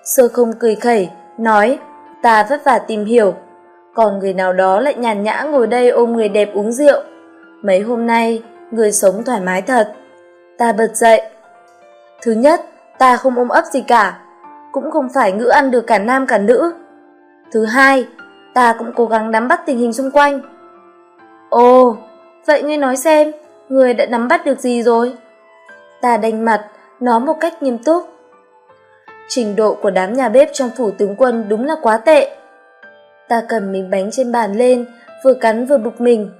Sơ không cười khẩy, nói, ta vất vả tìm hiểu, còn người nào đó lại nhàn nhã ngồi đây ôm người đẹp uống rượu. Mấy hôm nay, người sống thoải mái thật ta bật dậy. Thứ nhất, ta không ôm ấp gì cả, cũng không phải ngữ ăn được cả nam cả nữ. Thứ hai, ta cũng cố gắng nắm bắt tình hình xung quanh. Ồ, vậy ngươi nói xem, người đã nắm bắt được gì rồi? Ta đành mặt, nó một cách nghiêm túc. Trình độ của đám nhà bếp trong phủ tướng quân đúng là quá tệ. Ta cầm miếng bánh trên bàn lên, vừa cắn vừa bực mình.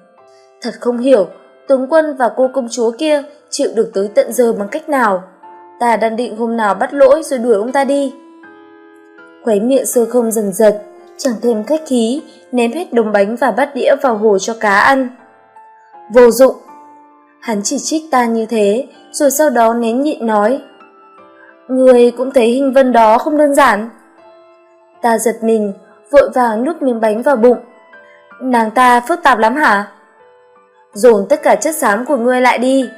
Thật không hiểu tướng quân và cô công chúa kia chịu được tới tận giờ bằng cách nào? Ta đang định hôm nào bắt lỗi rồi đuổi ông ta đi. Khuấy miệng sơ không dần giật, chẳng thêm khách khí, ném hết đống bánh và bát đĩa vào hồ cho cá ăn. Vô dụng. Hắn chỉ trích ta như thế, rồi sau đó nén nhịn nói, người cũng thấy hình vân đó không đơn giản. Ta giật mình, vội vàng nuốt miếng bánh vào bụng. Nàng ta phức tạp lắm hả? Dồn tất cả chất xám của ngươi lại đi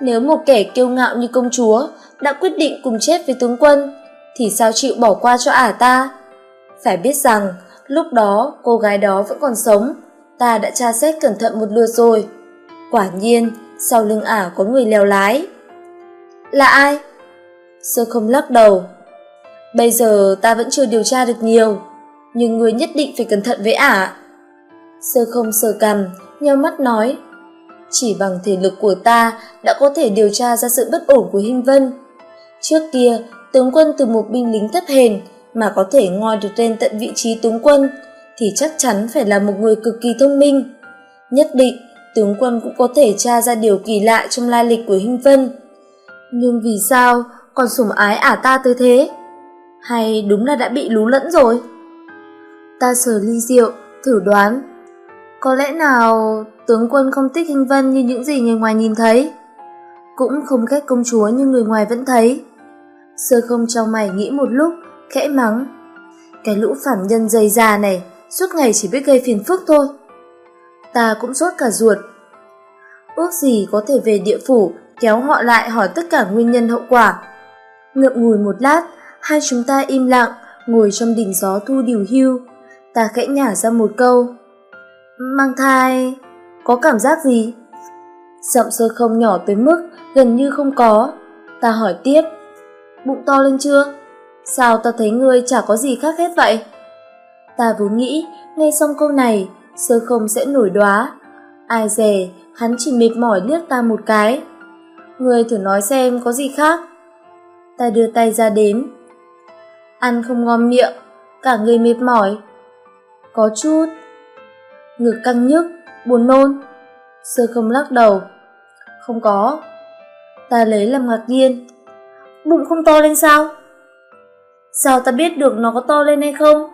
nếu một kẻ kiêu ngạo như công chúa đã quyết định cùng chết với tướng quân thì sao chịu bỏ qua cho ả ta phải biết rằng lúc đó cô gái đó vẫn còn sống ta đã tra xét cẩn thận một lượt rồi Quả nhiên, sau lưng ả có người leo lái. Là ai? Sơ không lắc đầu. Bây giờ ta vẫn chưa điều tra được nhiều, nhưng người nhất định phải cẩn thận với ả. Sơ không sờ cằm, nhau mắt nói. Chỉ bằng thể lực của ta đã có thể điều tra ra sự bất ổn của Hinh Vân. Trước kia, tướng quân từ một binh lính thấp hèn mà có thể ngoi được lên tận vị trí tướng quân, thì chắc chắn phải là một người cực kỳ thông minh. Nhất định, tướng quân cũng có thể tra ra điều kỳ lạ trong lai lịch của Hinh Vân. Nhưng vì sao còn sủng ái ả ta tới thế? Hay đúng là đã bị lú lẫn rồi? Ta sờ ly rượu, thử đoán. Có lẽ nào tướng quân không thích Hinh Vân như những gì người ngoài nhìn thấy? Cũng không ghét công chúa như người ngoài vẫn thấy. Sơ không trong mày nghĩ một lúc, khẽ mắng. Cái lũ phản nhân dày già này, suốt ngày chỉ biết gây phiền phức thôi. Ta cũng sốt cả ruột. Ước gì có thể về địa phủ, kéo họ lại hỏi tất cả nguyên nhân hậu quả. Ngậm ngùi một lát, hai chúng ta im lặng, ngồi trong đỉnh gió thu điều hưu. Ta khẽ nhả ra một câu. Mang thai có cảm giác gì? Giọng sơ không nhỏ tới mức gần như không có. Ta hỏi tiếp. Bụng to lên chưa? Sao ta thấy ngươi chả có gì khác hết vậy? Ta vốn nghĩ, nghe xong câu này, sơ không sẽ nổi đoá. Ai dè, hắn chỉ mệt mỏi liếc ta một cái. Ngươi thử nói xem có gì khác. Ta đưa tay ra đếm. Ăn không ngon miệng, cả người mệt mỏi. Có chút. Ngực căng nhức, buồn nôn. Sơ không lắc đầu. Không có. Ta lấy làm ngạc nhiên. Bụng không to lên sao? Sao ta biết được nó có to lên hay không?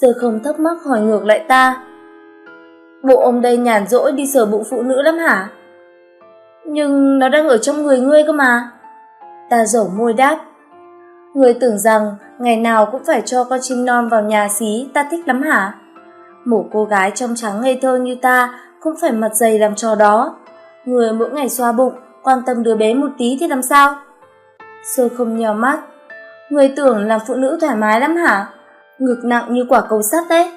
Sơ không thắc mắc hỏi ngược lại ta. Bộ ông đây nhàn rỗi đi sờ bụng phụ nữ lắm hả? Nhưng nó đang ở trong người ngươi cơ mà. Ta dẩu môi đáp. Ngươi tưởng rằng ngày nào cũng phải cho con chim non vào nhà xí ta thích lắm hả? Một cô gái trong trắng ngây thơ như ta cũng phải mặt dày làm trò đó. Người mỗi ngày xoa bụng, quan tâm đứa bé một tí thì làm sao? Sơ không nhèo mắt. Người tưởng làm phụ nữ thoải mái lắm hả? Ngực nặng như quả cầu sắt đấy.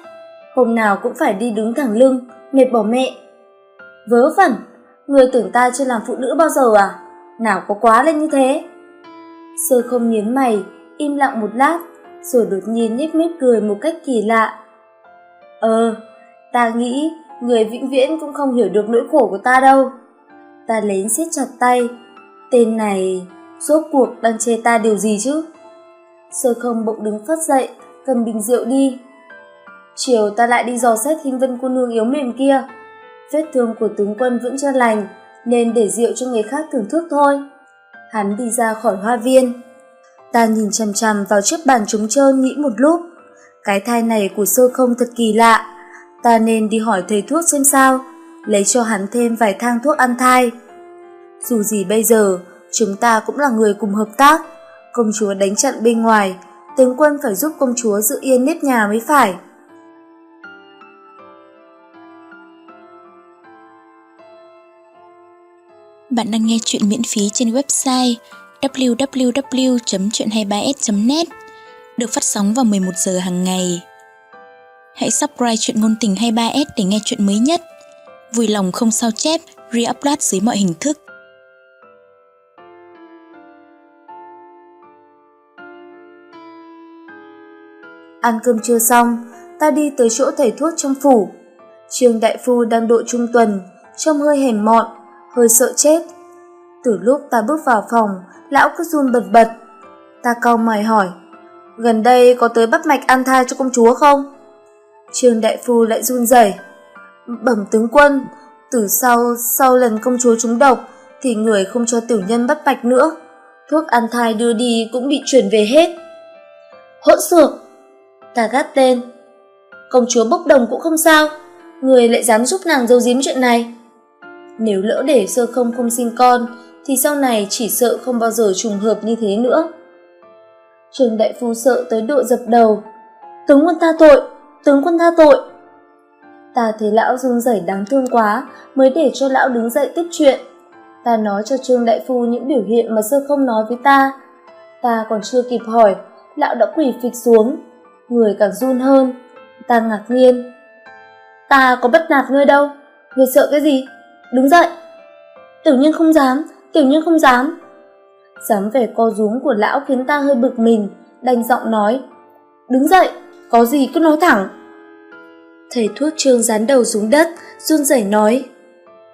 Hôm nào cũng phải đi đứng thẳng lưng, mệt bỏ mẹ. Vớ vẩn, người tưởng ta chưa làm phụ nữ bao giờ à? Nào có quá lên như thế? Sơ không nhến mày, im lặng một lát, rồi đột nhiên nhếch mép cười một cách kỳ lạ. Ờ, ta nghĩ người vĩnh viễn cũng không hiểu được nỗi khổ của ta đâu. Ta lén siết chặt tay, tên này rốt cuộc đang chê ta điều gì chứ? Sơ không bỗng đứng phát dậy, cầm bình rượu đi. Chiều ta lại đi dò xét hình vân cô nương yếu mềm kia. Vết thương của tướng quân vẫn chưa lành, nên để rượu cho người khác thưởng thức thôi. Hắn đi ra khỏi hoa viên. Ta nhìn chằm chằm vào chiếc bàn trống trơn nghĩ một lúc. Cái thai này của sơ không thật kỳ lạ. Ta nên đi hỏi thầy thuốc xem sao, lấy cho hắn thêm vài thang thuốc ăn thai. Dù gì bây giờ, chúng ta cũng là người cùng hợp tác. Công chúa đánh trận bên ngoài, tướng quân phải giúp công chúa giữ yên nếp nhà mới phải. Bạn đang nghe chuyện miễn phí trên website www.chuyện23s.net được phát sóng vào 11 giờ hàng ngày. Hãy subscribe chuyện ngôn tình 23s để nghe chuyện mới nhất. Vui lòng không sao chép, re-upload dưới mọi hình thức. Ăn cơm chưa xong, ta đi tới chỗ thầy thuốc trong phủ. Trương Đại Phu đang độ trung tuần, trông hơi hèn mọn, hơi sợ chết. Từ lúc ta bước vào phòng, lão cứ run bật bật. Ta cau mày hỏi, gần đây có tới bắt mạch an thai cho công chúa không? Trương Đại Phu lại run rẩy. Bẩm tướng quân, từ sau sau lần công chúa trúng độc thì người không cho tiểu nhân bắt mạch nữa. Thuốc an thai đưa đi cũng bị chuyển về hết. Hỗn xược! Ta gắt tên Công chúa bốc đồng cũng không sao, người lại dám giúp nàng giấu giếm chuyện này. Nếu lỡ để sơ không không sinh con, thì sau này chỉ sợ không bao giờ trùng hợp như thế nữa. Trường đại phu sợ tới độ dập đầu. Tướng quân tha tội, tướng quân tha tội. Ta thấy lão run rẩy đáng thương quá, mới để cho lão đứng dậy tiếp chuyện. Ta nói cho Trương Đại Phu những biểu hiện mà sơ không nói với ta. Ta còn chưa kịp hỏi, lão đã quỳ phịch xuống, người càng run hơn. Ta ngạc nhiên. Ta có bắt nạt ngươi đâu, ngươi sợ cái gì? đứng dậy. Tiểu nhân không dám, tiểu nhân không dám sấm về co rúm của lão khiến ta hơi bực mình, đành giọng nói. Đứng dậy, có gì cứ nói thẳng. Thầy thuốc trương dán đầu xuống đất, run rẩy nói.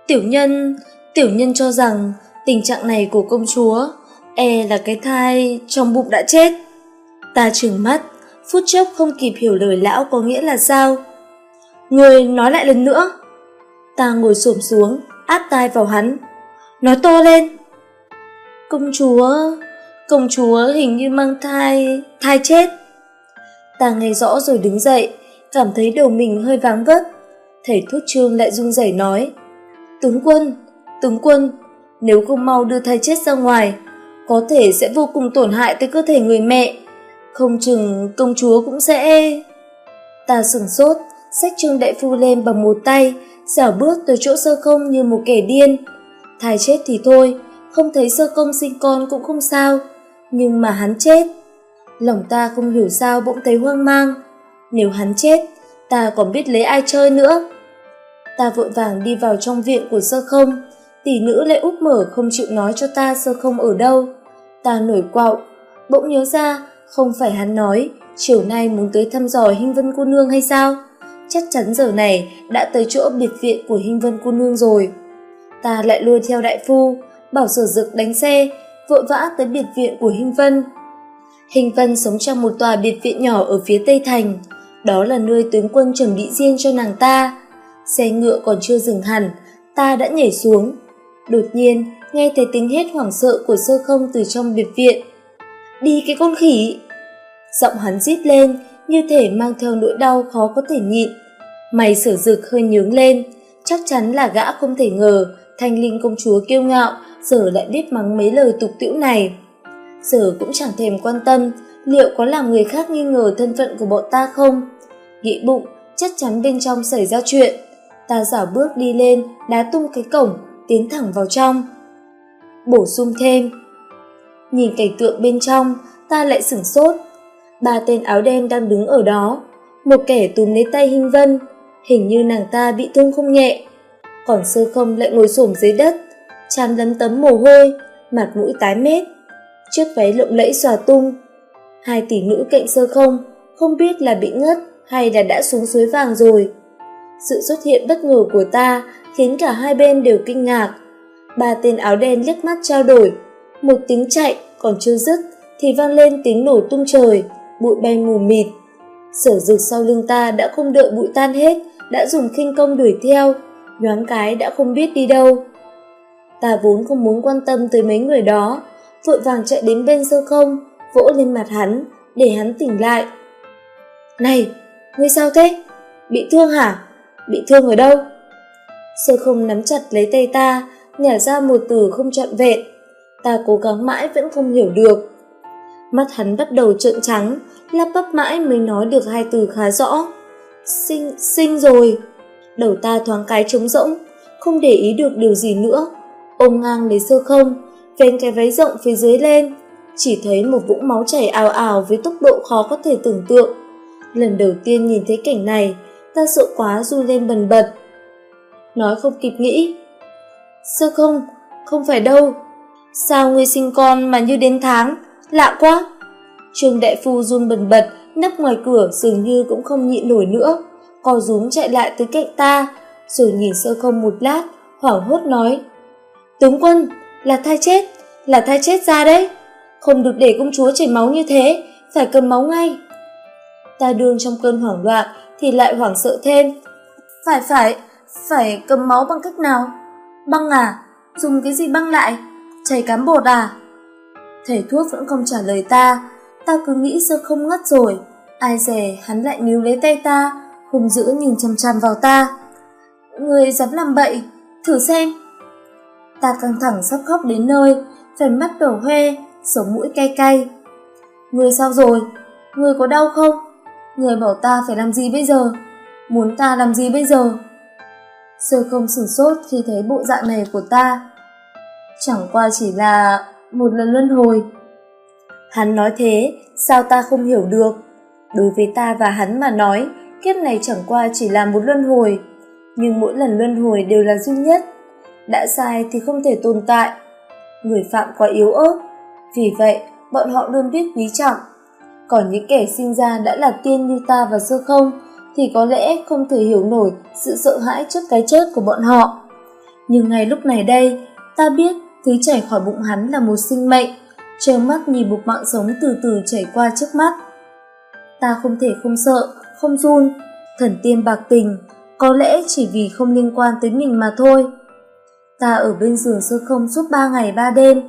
Tiểu nhân, tiểu nhân cho rằng tình trạng này của công chúa e là cái thai trong bụng đã chết. Ta trừng mắt, phút chốc không kịp hiểu lời lão có nghĩa là sao. Người nói lại lần nữa. Ta ngồi xổm xuống, áp tai vào hắn. Nói to lên. Công chúa, công chúa hình như mang thai, thai chết. Ta nghe rõ rồi đứng dậy, cảm thấy đầu mình hơi váng vất. Thầy thuốc trương lại run rẩy nói. Tướng quân, tướng quân, nếu không mau đưa thai chết ra ngoài, có thể sẽ vô cùng tổn hại tới cơ thể người mẹ. Không chừng công chúa cũng sẽ... Ta sửng sốt, xách trương đại phu lên bằng một tay, dảo bước tới chỗ sơ không như một kẻ điên. Thai chết thì thôi, không thấy sơ công sinh con cũng không sao, nhưng mà hắn chết. Lòng ta không hiểu sao bỗng thấy hoang mang. Nếu hắn chết, ta còn biết lấy ai chơi nữa. Ta vội vàng đi vào trong viện của sơ không, tỷ nữ lại úp mở không chịu nói cho ta sơ không ở đâu. Ta nổi quạo, bỗng nhớ ra không phải hắn nói chiều nay muốn tới thăm dò Hinh Vân cô nương hay sao? Chắc chắn giờ này đã tới chỗ biệt viện của Hinh Vân cô nương rồi. Ta lại lôi theo đại phu, bảo sở dực đánh xe, vội vã tới biệt viện của Hinh Vân. Hình Vân sống trong một tòa biệt viện nhỏ ở phía Tây Thành, đó là nơi tướng quân chuẩn bị riêng cho nàng ta. Xe ngựa còn chưa dừng hẳn, ta đã nhảy xuống. Đột nhiên, nghe thấy tiếng hét hoảng sợ của sơ không từ trong biệt viện. Đi cái con khỉ! Giọng hắn rít lên, như thể mang theo nỗi đau khó có thể nhịn. Mày sở rực hơi nhướng lên, chắc chắn là gã không thể ngờ thanh linh công chúa kiêu ngạo giờ lại biết mắng mấy lời tục tĩu này. Giờ cũng chẳng thèm quan tâm liệu có làm người khác nghi ngờ thân phận của bọn ta không. Nghĩ bụng, chắc chắn bên trong xảy ra chuyện. Ta giả bước đi lên, đá tung cái cổng, tiến thẳng vào trong. Bổ sung thêm. Nhìn cảnh tượng bên trong, ta lại sửng sốt. Ba tên áo đen đang đứng ở đó. Một kẻ túm lấy tay hinh vân. Hình như nàng ta bị thương không nhẹ. Còn sơ không lại ngồi xổm dưới đất tràn lấm tấm mồ hôi, mặt mũi tái mét, chiếc váy lộng lẫy xòa tung. Hai tỷ nữ cạnh sơ không không biết là bị ngất hay là đã xuống suối vàng rồi. Sự xuất hiện bất ngờ của ta khiến cả hai bên đều kinh ngạc. Ba tên áo đen liếc mắt trao đổi. Một tiếng chạy còn chưa dứt thì vang lên tiếng nổ tung trời, bụi bay mù mịt. Sở Dực sau lưng ta đã không đợi bụi tan hết, đã dùng khinh công đuổi theo. Nhoáng cái đã không biết đi đâu ta vốn không muốn quan tâm tới mấy người đó. Vội vàng chạy đến bên sơ không, vỗ lên mặt hắn, để hắn tỉnh lại. Này, ngươi sao thế? Bị thương hả? Bị thương ở đâu? Sơ không nắm chặt lấy tay ta, nhả ra một từ không trọn vẹn. Ta cố gắng mãi vẫn không hiểu được. Mắt hắn bắt đầu trợn trắng, lắp bắp mãi mới nói được hai từ khá rõ. Sinh sinh rồi. Đầu ta thoáng cái trống rỗng, không để ý được điều gì nữa ôm ngang lấy sơ không vén cái váy rộng phía dưới lên, chỉ thấy một vũng máu chảy ào ào với tốc độ khó có thể tưởng tượng. Lần đầu tiên nhìn thấy cảnh này, ta sợ quá run lên bần bật. Nói không kịp nghĩ sơ không không phải đâu. Sao ngươi sinh con mà như đến tháng? Lạ quá. Trương đại phu run bần bật, nấp ngoài cửa dường như cũng không nhịn nổi nữa, co rúm chạy lại tới cạnh ta, rồi nhìn sơ không một lát, hoảng hốt nói tướng quân, là thai chết, là thai chết ra đấy. Không được để công chúa chảy máu như thế, phải cầm máu ngay. Ta đương trong cơn hoảng loạn thì lại hoảng sợ thêm. Phải phải phải cầm máu bằng cách nào? Băng à? Dùng cái gì băng lại? Chảy cám bột à? Thầy thuốc vẫn không trả lời ta. Ta cứ nghĩ sơ không ngất rồi. Ai dè hắn lại níu lấy tay ta, hung dữ nhìn chằm chằm vào ta. Người dám làm bậy, thử xem ta căng thẳng sắp khóc đến nơi phải mắt đổ hoe sống mũi cay cay. Người sao rồi? Người có đau không? Người bảo ta phải làm gì bây giờ? Muốn ta làm gì bây giờ? Sơ không sửng sốt khi thấy bộ dạng này của ta. Chẳng qua chỉ là một lần luân hồi. Hắn nói thế, sao ta không hiểu được? Đối với ta và hắn mà nói, kiếp này chẳng qua chỉ là một luân hồi. Nhưng mỗi lần luân hồi đều là duy nhất đã sai thì không thể tồn tại. Người phạm quá yếu ớt, vì vậy bọn họ luôn biết quý trọng. Còn những kẻ sinh ra đã là tiên như ta và sơ không thì có lẽ không thể hiểu nổi sự sợ hãi trước cái chết của bọn họ. Nhưng ngay lúc này đây, ta biết thứ chảy khỏi bụng hắn là một sinh mệnh, trơ mắt nhìn một mạng sống từ từ chảy qua trước mắt. Ta không thể không sợ, không run, thần tiên bạc tình, có lẽ chỉ vì không liên quan tới mình mà thôi. Ta ở bên giường sơ không suốt ba ngày ba đêm.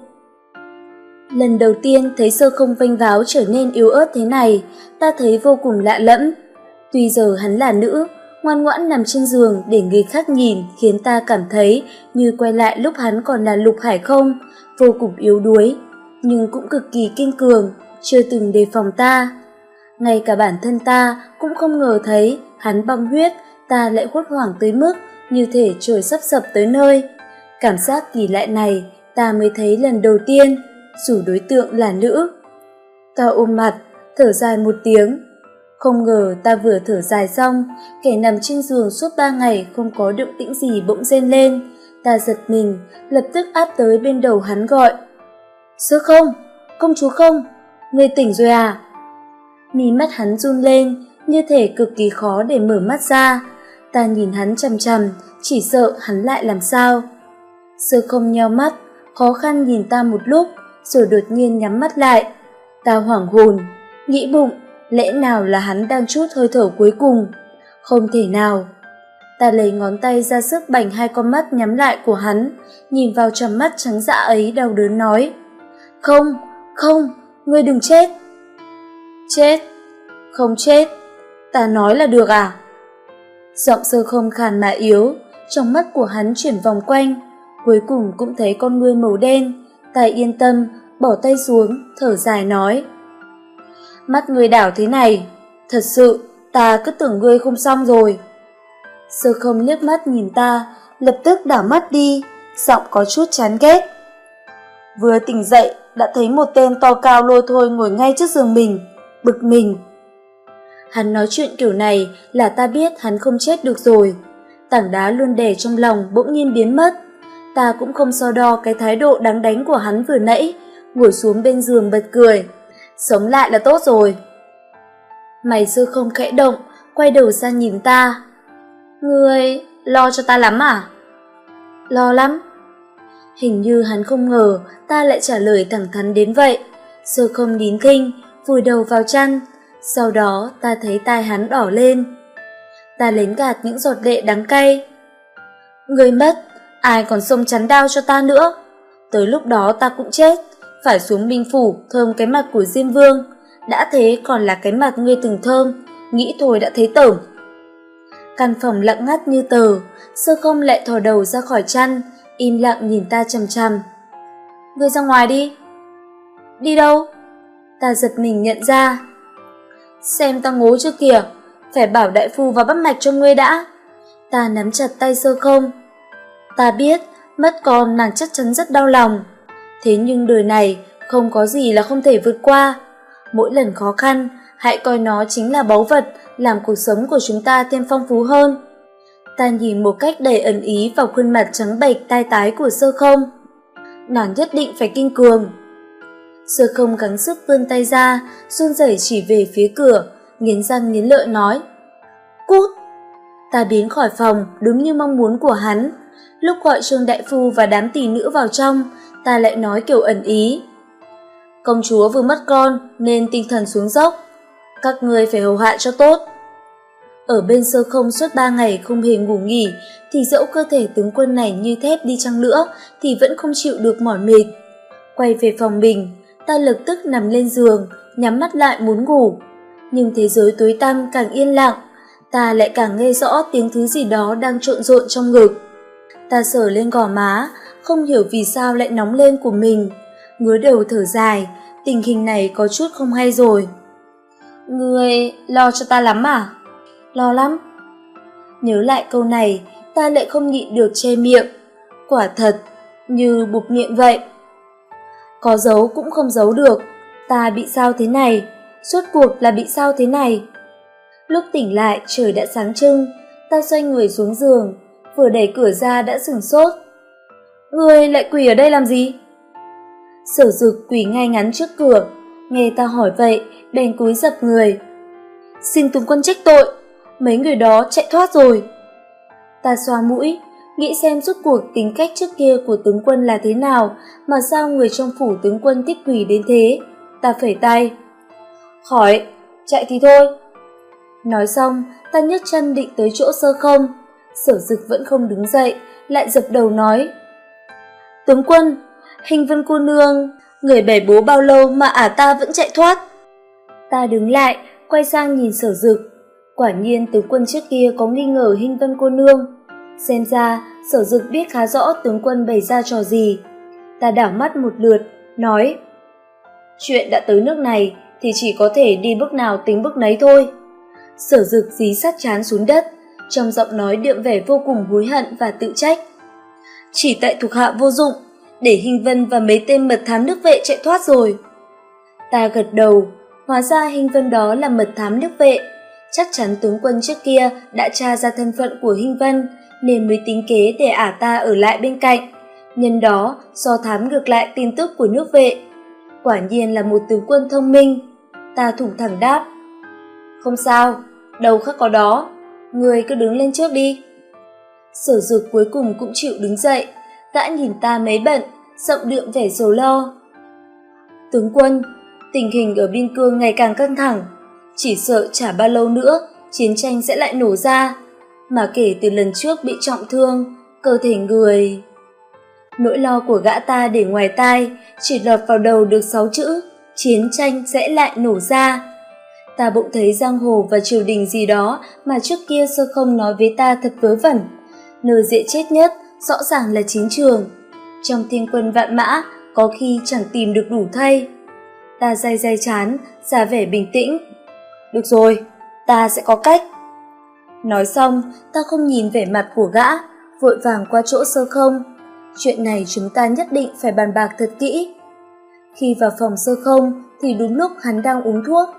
Lần đầu tiên thấy sơ không vênh váo trở nên yếu ớt thế này, ta thấy vô cùng lạ lẫm. Tuy giờ hắn là nữ, ngoan ngoãn nằm trên giường để người khác nhìn khiến ta cảm thấy như quay lại lúc hắn còn là lục hải không, vô cùng yếu đuối, nhưng cũng cực kỳ kiên cường, chưa từng đề phòng ta. Ngay cả bản thân ta cũng không ngờ thấy hắn băng huyết, ta lại hốt hoảng tới mức như thể trời sắp sập tới nơi. Cảm giác kỳ lạ này ta mới thấy lần đầu tiên, dù đối tượng là nữ. Ta ôm mặt, thở dài một tiếng. Không ngờ ta vừa thở dài xong, kẻ nằm trên giường suốt ba ngày không có động tĩnh gì bỗng rên lên. Ta giật mình, lập tức áp tới bên đầu hắn gọi. Sơ không, công chúa không, người tỉnh rồi à? Mí mắt hắn run lên, như thể cực kỳ khó để mở mắt ra. Ta nhìn hắn chằm chằm, chỉ sợ hắn lại làm sao. Sơ không nheo mắt, khó khăn nhìn ta một lúc, rồi đột nhiên nhắm mắt lại. Ta hoảng hồn, nghĩ bụng, lẽ nào là hắn đang chút hơi thở cuối cùng? Không thể nào. Ta lấy ngón tay ra sức bành hai con mắt nhắm lại của hắn, nhìn vào tròng mắt trắng dã ấy đau đớn nói. Không, không, ngươi đừng chết. Chết, không chết, ta nói là được à? Giọng sơ không khàn mà yếu, trong mắt của hắn chuyển vòng quanh, cuối cùng cũng thấy con ngươi màu đen, ta yên tâm, bỏ tay xuống, thở dài nói. Mắt ngươi đảo thế này, thật sự, ta cứ tưởng ngươi không xong rồi. Sơ không liếc mắt nhìn ta, lập tức đảo mắt đi, giọng có chút chán ghét. Vừa tỉnh dậy, đã thấy một tên to cao lôi thôi ngồi ngay trước giường mình, bực mình. Hắn nói chuyện kiểu này là ta biết hắn không chết được rồi. Tảng đá luôn đè trong lòng bỗng nhiên biến mất. Ta cũng không so đo cái thái độ đáng đánh của hắn vừa nãy, ngồi xuống bên giường bật cười. Sống lại là tốt rồi. Mày sư không khẽ động, quay đầu ra nhìn ta. Ngươi lo cho ta lắm à? Lo lắm. Hình như hắn không ngờ ta lại trả lời thẳng thắn đến vậy. Sơ không nín kinh, vùi đầu vào chăn. Sau đó ta thấy tai hắn đỏ lên. Ta lén gạt những giọt lệ đắng cay. Người mất, ai còn xông chắn đau cho ta nữa. Tới lúc đó ta cũng chết, phải xuống binh phủ thơm cái mặt của Diêm Vương. Đã thế còn là cái mặt ngươi từng thơm, nghĩ thôi đã thấy tởm. Căn phòng lặng ngắt như tờ, sơ không lại thò đầu ra khỏi chăn, im lặng nhìn ta chằm chằm. Ngươi ra ngoài đi. Đi đâu? Ta giật mình nhận ra. Xem ta ngố chưa kìa, phải bảo đại phu vào bắt mạch cho ngươi đã. Ta nắm chặt tay sơ không. Ta biết, mất con nàng chắc chắn rất đau lòng. Thế nhưng đời này không có gì là không thể vượt qua. Mỗi lần khó khăn, hãy coi nó chính là báu vật làm cuộc sống của chúng ta thêm phong phú hơn. Ta nhìn một cách đầy ẩn ý vào khuôn mặt trắng bệch tai tái của sơ không. Nàng nhất định phải kinh cường. Sơ không gắng sức vươn tay ra, run rẩy chỉ về phía cửa, nghiến răng nghiến lợi nói. Cút! Ta biến khỏi phòng đúng như mong muốn của hắn. Lúc gọi Trương Đại Phu và đám tỷ nữ vào trong, ta lại nói kiểu ẩn ý. Công chúa vừa mất con nên tinh thần xuống dốc. Các người phải hầu hạ cho tốt. Ở bên sơ không suốt ba ngày không hề ngủ nghỉ, thì dẫu cơ thể tướng quân này như thép đi chăng nữa thì vẫn không chịu được mỏi mệt. Quay về phòng mình, ta lập tức nằm lên giường, nhắm mắt lại muốn ngủ. Nhưng thế giới tối tăm càng yên lặng, ta lại càng nghe rõ tiếng thứ gì đó đang trộn rộn trong ngực. Ta sờ lên gò má, không hiểu vì sao lại nóng lên của mình. Ngứa đầu thở dài, tình hình này có chút không hay rồi. Người lo cho ta lắm à? Lo lắm. Nhớ lại câu này, ta lại không nhịn được che miệng. Quả thật, như bục miệng vậy. Có giấu cũng không giấu được, ta bị sao thế này, suốt cuộc là bị sao thế này. Lúc tỉnh lại trời đã sáng trưng, ta xoay người xuống giường, vừa đẩy cửa ra đã sửng sốt. Người lại quỳ ở đây làm gì? Sở dực quỳ ngay ngắn trước cửa, nghe ta hỏi vậy, bèn cúi dập người. Xin tướng quân trách tội, mấy người đó chạy thoát rồi. Ta xoa mũi, nghĩ xem rốt cuộc tính cách trước kia của tướng quân là thế nào mà sao người trong phủ tướng quân thích quỷ đến thế. Ta phẩy tay. Khỏi, chạy thì thôi. Nói xong, ta nhấc chân định tới chỗ sơ không. Sở dực vẫn không đứng dậy, lại dập đầu nói. Tướng quân, hình vân cô nương, người bẻ bố bao lâu mà ả ta vẫn chạy thoát. Ta đứng lại, quay sang nhìn sở dực. Quả nhiên tướng quân trước kia có nghi ngờ hình vân cô nương. Xem ra, sở dực biết khá rõ tướng quân bày ra trò gì. Ta đảo mắt một lượt, nói Chuyện đã tới nước này thì chỉ có thể đi bước nào tính bước nấy thôi. Sở dực dí sát chán xuống đất, trong giọng nói đượm vẻ vô cùng hối hận và tự trách. Chỉ tại thuộc hạ vô dụng, để Hình Vân và mấy tên mật thám nước vệ chạy thoát rồi. Ta gật đầu, hóa ra Hình Vân đó là mật thám nước vệ. Chắc chắn tướng quân trước kia đã tra ra thân phận của Hình Vân, nên mới tính kế để ả ta ở lại bên cạnh. Nhân đó, do thám ngược lại tin tức của nước vệ. Quả nhiên là một tướng quân thông minh. Ta thủng thẳng đáp. Không sao, đâu khác có đó, người cứ đứng lên trước đi. Sở dược cuối cùng cũng chịu đứng dậy, gã nhìn ta mấy bận, giọng đượm vẻ dầu lo. Tướng quân, tình hình ở biên cương ngày càng căng thẳng, chỉ sợ chả bao lâu nữa chiến tranh sẽ lại nổ ra, mà kể từ lần trước bị trọng thương, cơ thể người... Nỗi lo của gã ta để ngoài tai, chỉ lọt vào đầu được sáu chữ, chiến tranh sẽ lại nổ ra. Ta bỗng thấy giang hồ và triều đình gì đó mà trước kia sơ không nói với ta thật vớ vẩn. Nơi dễ chết nhất rõ ràng là chiến trường. Trong thiên quân vạn mã, có khi chẳng tìm được đủ thay. Ta day day chán, ra vẻ bình tĩnh. Được rồi, ta sẽ có cách. Nói xong, ta không nhìn vẻ mặt của gã, vội vàng qua chỗ sơ không. Chuyện này chúng ta nhất định phải bàn bạc thật kỹ. Khi vào phòng sơ không thì đúng lúc hắn đang uống thuốc.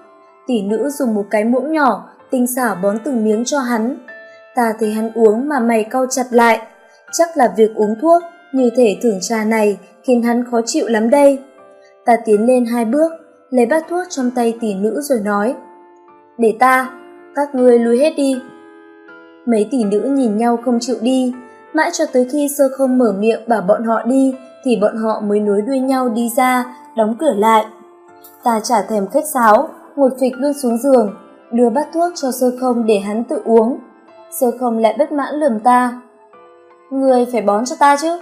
Tỷ nữ dùng một cái muỗng nhỏ, tinh xảo bón từng miếng cho hắn. Ta thấy hắn uống mà mày cau chặt lại. Chắc là việc uống thuốc như thể thưởng trà này khiến hắn khó chịu lắm đây. Ta tiến lên hai bước, lấy bát thuốc trong tay tỷ nữ rồi nói. Để ta, các ngươi lui hết đi. Mấy tỷ nữ nhìn nhau không chịu đi, mãi cho tới khi sơ không mở miệng bảo bọn họ đi thì bọn họ mới nối đuôi nhau đi ra, đóng cửa lại. Ta chả thèm khách sáo, ngồi phịch luôn xuống giường, đưa bát thuốc cho sơ không để hắn tự uống. Sơ không lại bất mãn lườm ta. Người phải bón cho ta chứ.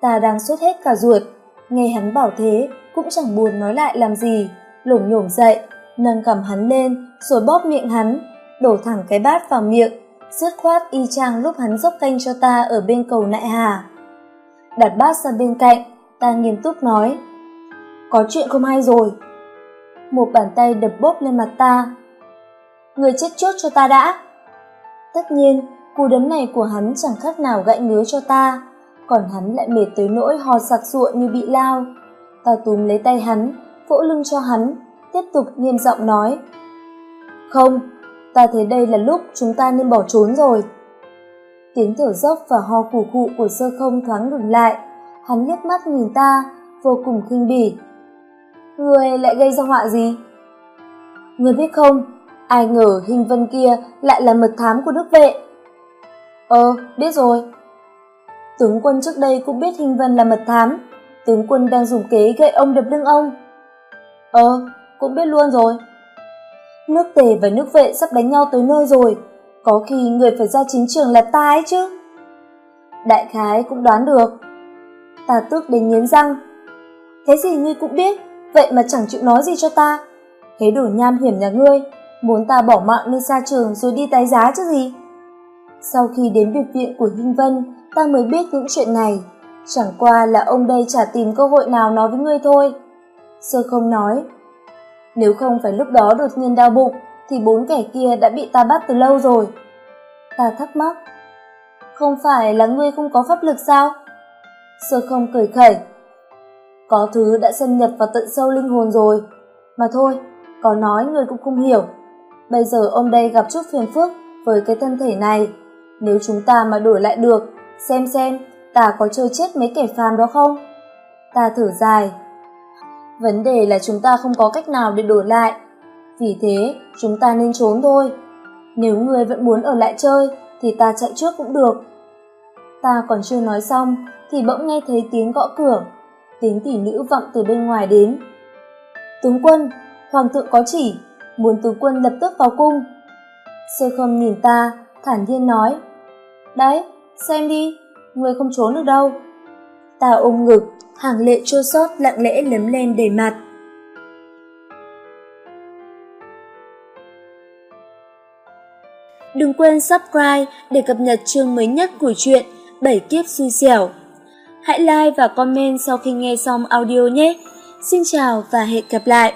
Ta đang sốt hết cả ruột, nghe hắn bảo thế cũng chẳng buồn nói lại làm gì, lổm nhổm dậy, nâng cầm hắn lên rồi bóp miệng hắn, đổ thẳng cái bát vào miệng, dứt khoát y chang lúc hắn dốc canh cho ta ở bên cầu nại hà. Đặt bát ra bên cạnh, ta nghiêm túc nói, có chuyện không hay rồi. Một bàn tay đập bốp lên mặt ta. Người chết chốt cho ta đã. Tất nhiên, cú đấm này của hắn chẳng khác nào gãy ngứa cho ta, còn hắn lại mệt tới nỗi hò sặc sụa như bị lao. Ta túm lấy tay hắn, vỗ lưng cho hắn, tiếp tục nghiêm giọng nói. Không, ta thấy đây là lúc chúng ta nên bỏ trốn rồi. Tiếng thở dốc và ho khủ khụ của sơ không thoáng ngừng lại, hắn liếc mắt nhìn ta, vô cùng khinh bỉ. Người lại gây ra họa gì? Người biết không, ai ngờ hình vân kia lại là mật thám của nước vệ. Ờ, biết rồi. Tướng quân trước đây cũng biết hình vân là mật thám, tướng quân đang dùng kế gậy ông đập lưng ông. Ờ, cũng biết luôn rồi. Nước tề và nước vệ sắp đánh nhau tới nơi rồi, có khi người phải ra chiến trường là ta ấy chứ. Đại khái cũng đoán được. Ta tức đến nghiến răng. Thế gì ngươi cũng biết, vậy mà chẳng chịu nói gì cho ta. Thế đồ nham hiểm nhà ngươi, muốn ta bỏ mạng lên xa trường rồi đi tái giá chứ gì. Sau khi đến biệt viện của Hinh Vân, ta mới biết những chuyện này. Chẳng qua là ông đây chả tìm cơ hội nào nói với ngươi thôi. Sơ không nói, nếu không phải lúc đó đột nhiên đau bụng, thì bốn kẻ kia đã bị ta bắt từ lâu rồi. Ta thắc mắc, không phải là ngươi không có pháp lực sao? Sơ không cười khẩy. Có thứ đã xâm nhập vào tận sâu linh hồn rồi. Mà thôi, có nói người cũng không hiểu. Bây giờ ông đây gặp chút phiền phức với cái thân thể này. Nếu chúng ta mà đổi lại được, xem xem ta có chơi chết mấy kẻ phàm đó không? Ta thở dài. Vấn đề là chúng ta không có cách nào để đổi lại. Vì thế, chúng ta nên trốn thôi. Nếu người vẫn muốn ở lại chơi, thì ta chạy trước cũng được. Ta còn chưa nói xong, thì bỗng nghe thấy tiếng gõ cửa. Tiếng tỷ nữ vọng từ bên ngoài đến. Tướng quân, hoàng thượng có chỉ, muốn tướng quân lập tức vào cung. Sơ không nhìn ta, thản nhiên nói. Đấy, xem đi, người không trốn được đâu. Ta ôm ngực, hàng lệ chua xót lặng lẽ lấm lên đầy mặt. Đừng quên subscribe để cập nhật chương mới nhất của truyện Bảy kiếp xui xẻo. Hãy like và comment sau khi nghe xong audio nhé. Xin chào và hẹn gặp lại!